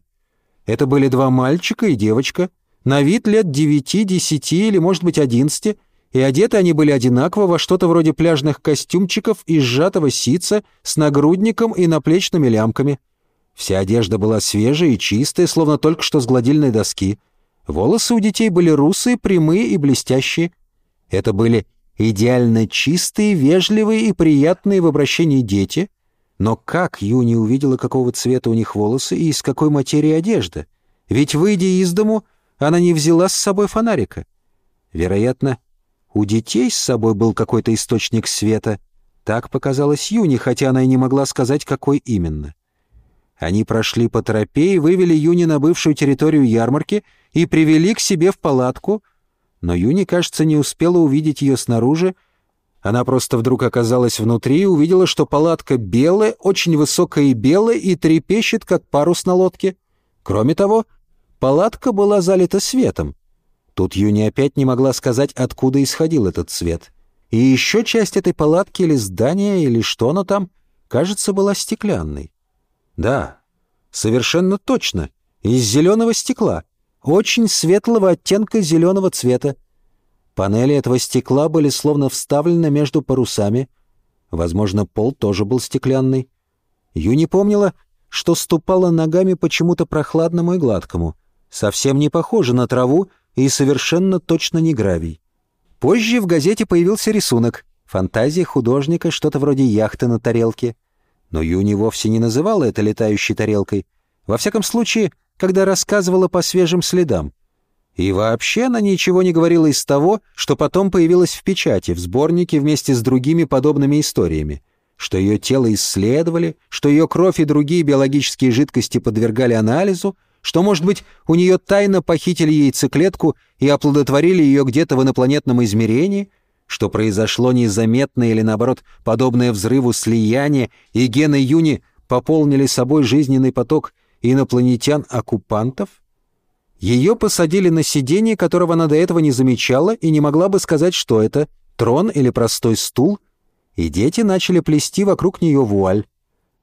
Это были два мальчика и девочка — на вид лет девяти, десяти или, может быть, одиннадцати, и одеты они были одинаково во что-то вроде пляжных костюмчиков из сжатого ситца с нагрудником и наплечными лямками. Вся одежда была свежая и чистая, словно только что с гладильной доски. Волосы у детей были русые, прямые и блестящие. Это были идеально чистые, вежливые и приятные в обращении дети. Но как Юни увидела, какого цвета у них волосы и из какой материи одежда? Ведь, выйдя из дому, она не взяла с собой фонарика. Вероятно, у детей с собой был какой-то источник света. Так показалось Юни, хотя она и не могла сказать, какой именно. Они прошли по тропе и вывели Юни на бывшую территорию ярмарки и привели к себе в палатку, но Юни, кажется, не успела увидеть ее снаружи. Она просто вдруг оказалась внутри и увидела, что палатка белая, очень высокая и белая, и трепещет, как парус на лодке. Кроме того, палатка была залита светом. Тут Юни опять не могла сказать, откуда исходил этот свет. И еще часть этой палатки или здания, или что оно там, кажется, была стеклянной. Да, совершенно точно, из зеленого стекла, очень светлого оттенка зеленого цвета. Панели этого стекла были словно вставлены между парусами. Возможно, пол тоже был стеклянный. Юни помнила, что ступала ногами почему-то прохладному и гладкому. Совсем не похоже на траву, и совершенно точно не гравий. Позже в газете появился рисунок. Фантазия художника, что-то вроде яхты на тарелке. Но Юни вовсе не называла это летающей тарелкой. Во всяком случае, когда рассказывала по свежим следам. И вообще она ничего не говорила из того, что потом появилось в печати, в сборнике вместе с другими подобными историями. Что ее тело исследовали, что ее кровь и другие биологические жидкости подвергали анализу, что, может быть, у нее тайно похитили яйцеклетку и оплодотворили ее где-то в инопланетном измерении, что произошло незаметное или, наоборот, подобное взрыву слияние, и гены Юни пополнили собой жизненный поток инопланетян-оккупантов? Ее посадили на сиденье, которого она до этого не замечала и не могла бы сказать, что это, трон или простой стул, и дети начали плести вокруг нее вуаль.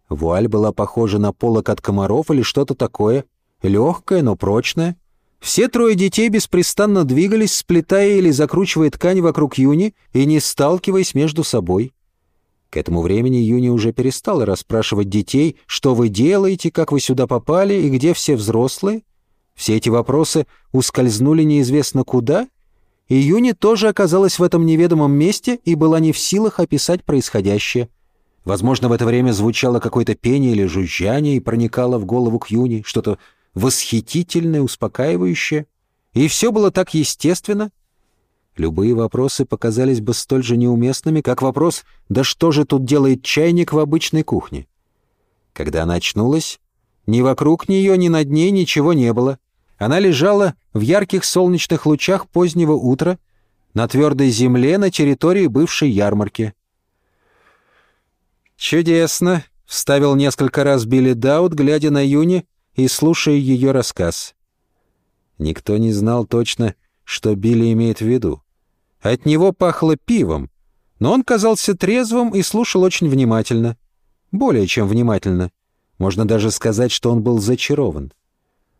Вуаль была похожа на полок от комаров или что-то такое — легкая, но прочная. Все трое детей беспрестанно двигались, сплетая или закручивая ткань вокруг Юни и не сталкиваясь между собой. К этому времени Юни уже перестала расспрашивать детей, что вы делаете, как вы сюда попали и где все взрослые. Все эти вопросы ускользнули неизвестно куда, и Юни тоже оказалась в этом неведомом месте и была не в силах описать происходящее. Возможно, в это время звучало какое-то пение или жужжание и проникало в голову к Юни, что-то восхитительное, успокаивающее, и все было так естественно. Любые вопросы показались бы столь же неуместными, как вопрос «Да что же тут делает чайник в обычной кухне?». Когда она очнулась, ни вокруг нее, ни над ней ничего не было. Она лежала в ярких солнечных лучах позднего утра на твердой земле на территории бывшей ярмарки. «Чудесно!» — вставил несколько раз Билли Даут, глядя на Юни, и слушая ее рассказ. Никто не знал точно, что Билли имеет в виду. От него пахло пивом, но он казался трезвым и слушал очень внимательно. Более чем внимательно. Можно даже сказать, что он был зачарован.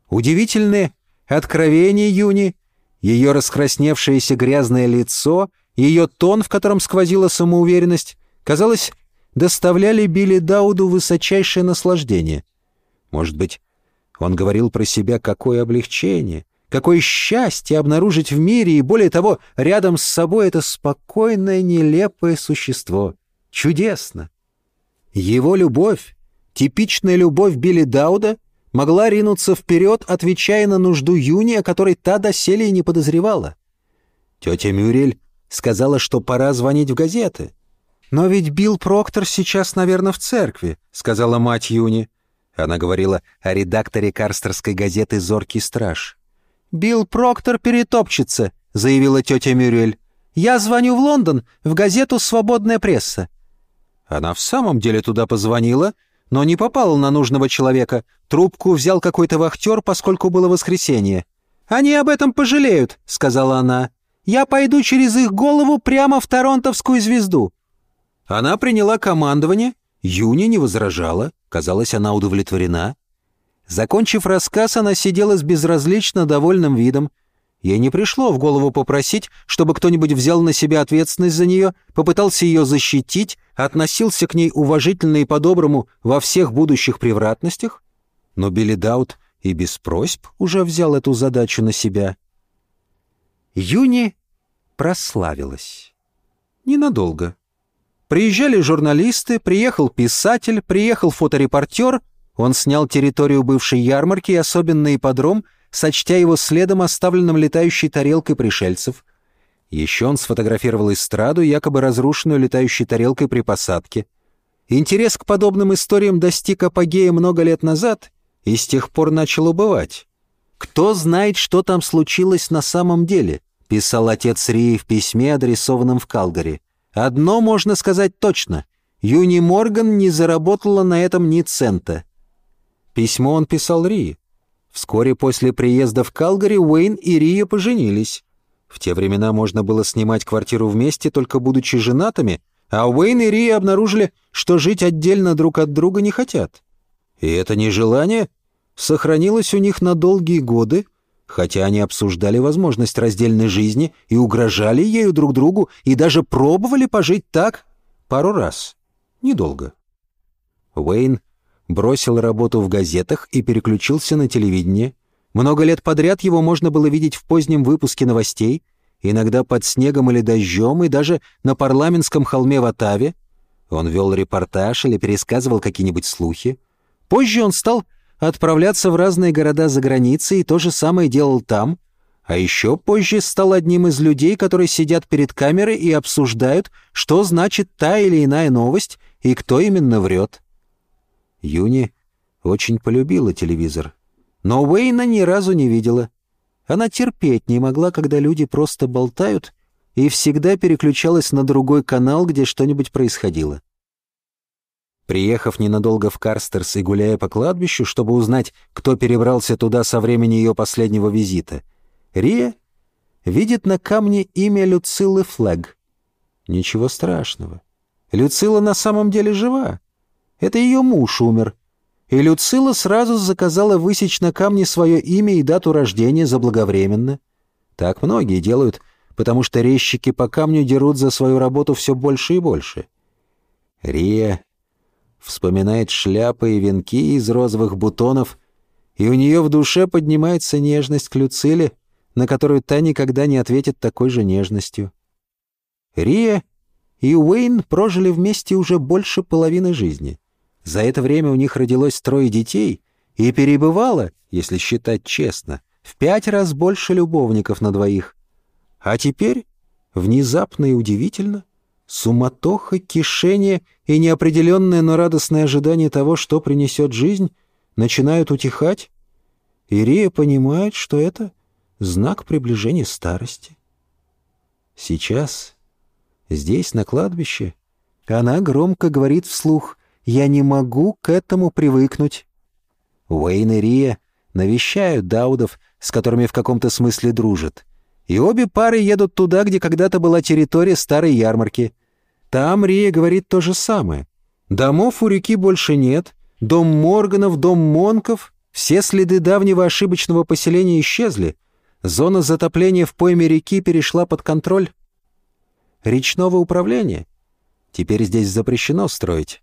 Удивительное откровение Юни, ее раскрасневшееся грязное лицо, ее тон, в котором сквозила самоуверенность, казалось, доставляли Билли Дауду высочайшее наслаждение. Может быть, он говорил про себя, какое облегчение, какое счастье обнаружить в мире и, более того, рядом с собой это спокойное, нелепое существо. Чудесно! Его любовь, типичная любовь Билли Дауда, могла ринуться вперед, отвечая на нужду Юни, о которой та доселе и не подозревала. Тетя Мюрель сказала, что пора звонить в газеты. «Но ведь Билл Проктор сейчас, наверное, в церкви», — сказала мать Юни. Она говорила о редакторе карстерской газеты «Зоркий страж». «Билл Проктор перетопчется», — заявила тетя Мюрель. «Я звоню в Лондон, в газету «Свободная пресса». Она в самом деле туда позвонила, но не попала на нужного человека. Трубку взял какой-то вахтер, поскольку было воскресенье. «Они об этом пожалеют», — сказала она. «Я пойду через их голову прямо в Торонтовскую звезду». Она приняла командование, Юни не возражала. Казалось, она удовлетворена. Закончив рассказ, она сидела с безразлично довольным видом. Ей не пришло в голову попросить, чтобы кто-нибудь взял на себя ответственность за нее, попытался ее защитить, относился к ней уважительно и по-доброму во всех будущих превратностях. Но Билли Даут и без просьб уже взял эту задачу на себя. Юни прославилась. Ненадолго. Приезжали журналисты, приехал писатель, приехал фоторепортер, он снял территорию бывшей ярмарки и особенно ипподром — сочтя его следом оставленным летающей тарелкой пришельцев. Еще он сфотографировал эстраду, якобы разрушенную летающей тарелкой при посадке. Интерес к подобным историям достиг апогея много лет назад и с тех пор начал убывать. «Кто знает, что там случилось на самом деле?» — писал отец Рии в письме, адресованном в Калгари. «Одно можно сказать точно. Юни Морган не заработала на этом ни цента». Письмо он писал Рии. Вскоре после приезда в Калгари Уэйн и Рия поженились. В те времена можно было снимать квартиру вместе, только будучи женатыми, а Уэйн и Рия обнаружили, что жить отдельно друг от друга не хотят. И это нежелание сохранилось у них на долгие годы, хотя они обсуждали возможность раздельной жизни и угрожали ею друг другу, и даже пробовали пожить так пару раз. Недолго. Уэйн бросил работу в газетах и переключился на телевидение. Много лет подряд его можно было видеть в позднем выпуске новостей, иногда под снегом или дождем, и даже на парламентском холме в Атаве. Он вел репортаж или пересказывал какие-нибудь слухи. Позже он стал отправляться в разные города за границей и то же самое делал там, а еще позже стал одним из людей, которые сидят перед камерой и обсуждают, что значит та или иная новость и кто именно врет. Юни очень полюбила телевизор, но Уэйна ни разу не видела. Она терпеть не могла, когда люди просто болтают, и всегда переключалась на другой канал, где что-нибудь происходило. Приехав ненадолго в Карстерс и гуляя по кладбищу, чтобы узнать, кто перебрался туда со времени ее последнего визита, Рия видит на камне имя Люцилы Флэг. Ничего страшного. Люцила на самом деле жива. Это ее муж умер. И Люцила сразу заказала высечь на камне свое имя и дату рождения заблаговременно. Так многие делают, потому что резчики по камню дерут за свою работу все больше и больше. Рия вспоминает шляпы и венки из розовых бутонов, и у нее в душе поднимается нежность к Люциле, на которую та никогда не ответит такой же нежностью. Рия и Уэйн прожили вместе уже больше половины жизни. За это время у них родилось трое детей и перебывало, если считать честно, в пять раз больше любовников на двоих. А теперь, внезапно и удивительно, суматоха, кишение и неопределенное, но радостное ожидание того, что принесет жизнь, начинают утихать. Ирия понимает, что это знак приближения старости. Сейчас, здесь, на кладбище, она громко говорит вслух я не могу к этому привыкнуть. Уэйн и Рия навещают Даудов, с которыми в каком-то смысле дружат. И обе пары едут туда, где когда-то была территория старой ярмарки. Там Рия говорит то же самое. Домов у реки больше нет, дом Морганов, дом Монков, все следы давнего ошибочного поселения исчезли. Зона затопления в пойме реки перешла под контроль речного управления. Теперь здесь запрещено строить.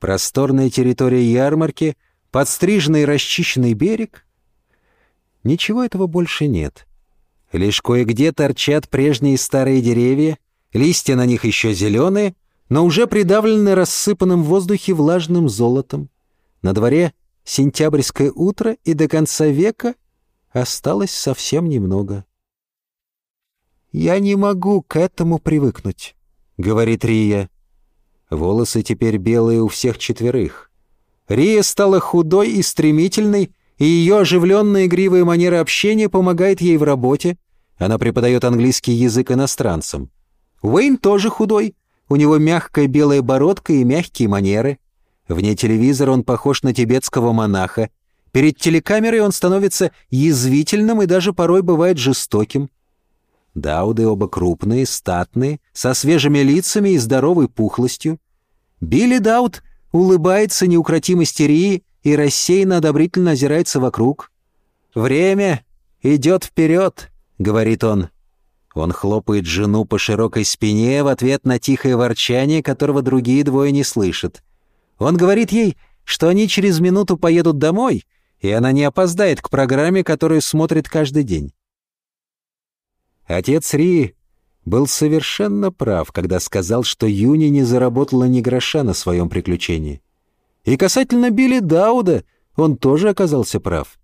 Просторная территория ярмарки, подстриженный и расчищенный берег. Ничего этого больше нет. Лишь кое-где торчат прежние старые деревья, листья на них еще зеленые, но уже придавлены рассыпанным в воздухе влажным золотом. На дворе сентябрьское утро, и до конца века осталось совсем немного. «Я не могу к этому привыкнуть», — говорит Рия. Волосы теперь белые у всех четверых. Рия стала худой и стремительной, и ее оживленная игривая манера общения помогает ей в работе. Она преподает английский язык иностранцам. Уэйн тоже худой. У него мягкая белая бородка и мягкие манеры. Вне телевизора он похож на тибетского монаха. Перед телекамерой он становится язвительным и даже порой бывает жестоким. Дауды оба крупные, статные, со свежими лицами и здоровой пухлостью. Билли Дауд улыбается неукротимой истерии и рассеянно одобрительно озирается вокруг. «Время идет вперед», — говорит он. Он хлопает жену по широкой спине в ответ на тихое ворчание, которого другие двое не слышат. Он говорит ей, что они через минуту поедут домой, и она не опоздает к программе, которую смотрит каждый день. Отец Ри был совершенно прав, когда сказал, что Юни не заработала ни гроша на своем приключении. И касательно Билли Дауда он тоже оказался прав.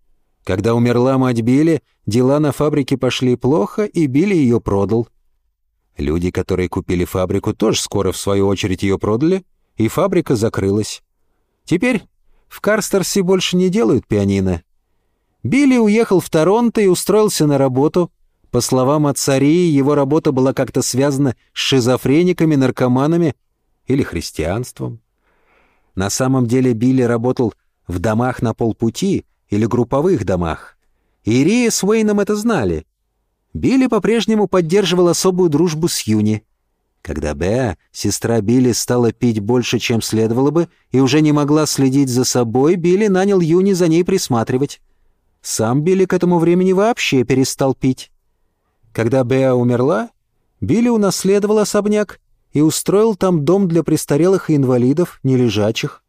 Когда умерла мать Билли, дела на фабрике пошли плохо, и Билли ее продал. Люди, которые купили фабрику, тоже скоро в свою очередь ее продали, и фабрика закрылась. Теперь в Карстерсе больше не делают пианино. Билли уехал в Торонто и устроился на работу. По словам отца Рии, его работа была как-то связана с шизофрениками, наркоманами или христианством. На самом деле Билли работал в домах на полпути или групповых домах. И Рия с Уэйном это знали. Билли по-прежнему поддерживал особую дружбу с Юни. Когда Беа, сестра Билли, стала пить больше, чем следовало бы, и уже не могла следить за собой, Билли нанял Юни за ней присматривать. Сам Билли к этому времени вообще перестал пить. Когда Беа умерла, Билли унаследовал особняк и устроил там дом для престарелых и инвалидов, нележачих.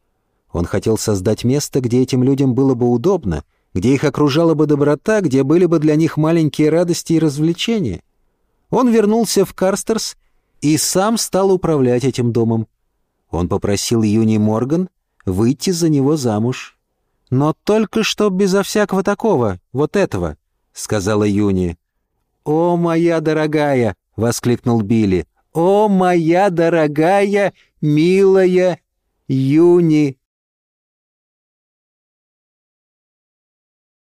Он хотел создать место, где этим людям было бы удобно, где их окружала бы доброта, где были бы для них маленькие радости и развлечения. Он вернулся в Карстерс и сам стал управлять этим домом. Он попросил Юни Морган выйти за него замуж. «Но только что безо всякого такого, вот этого», — сказала Юни. «О, моя дорогая!» — воскликнул Билли. «О, моя дорогая, милая Юни!»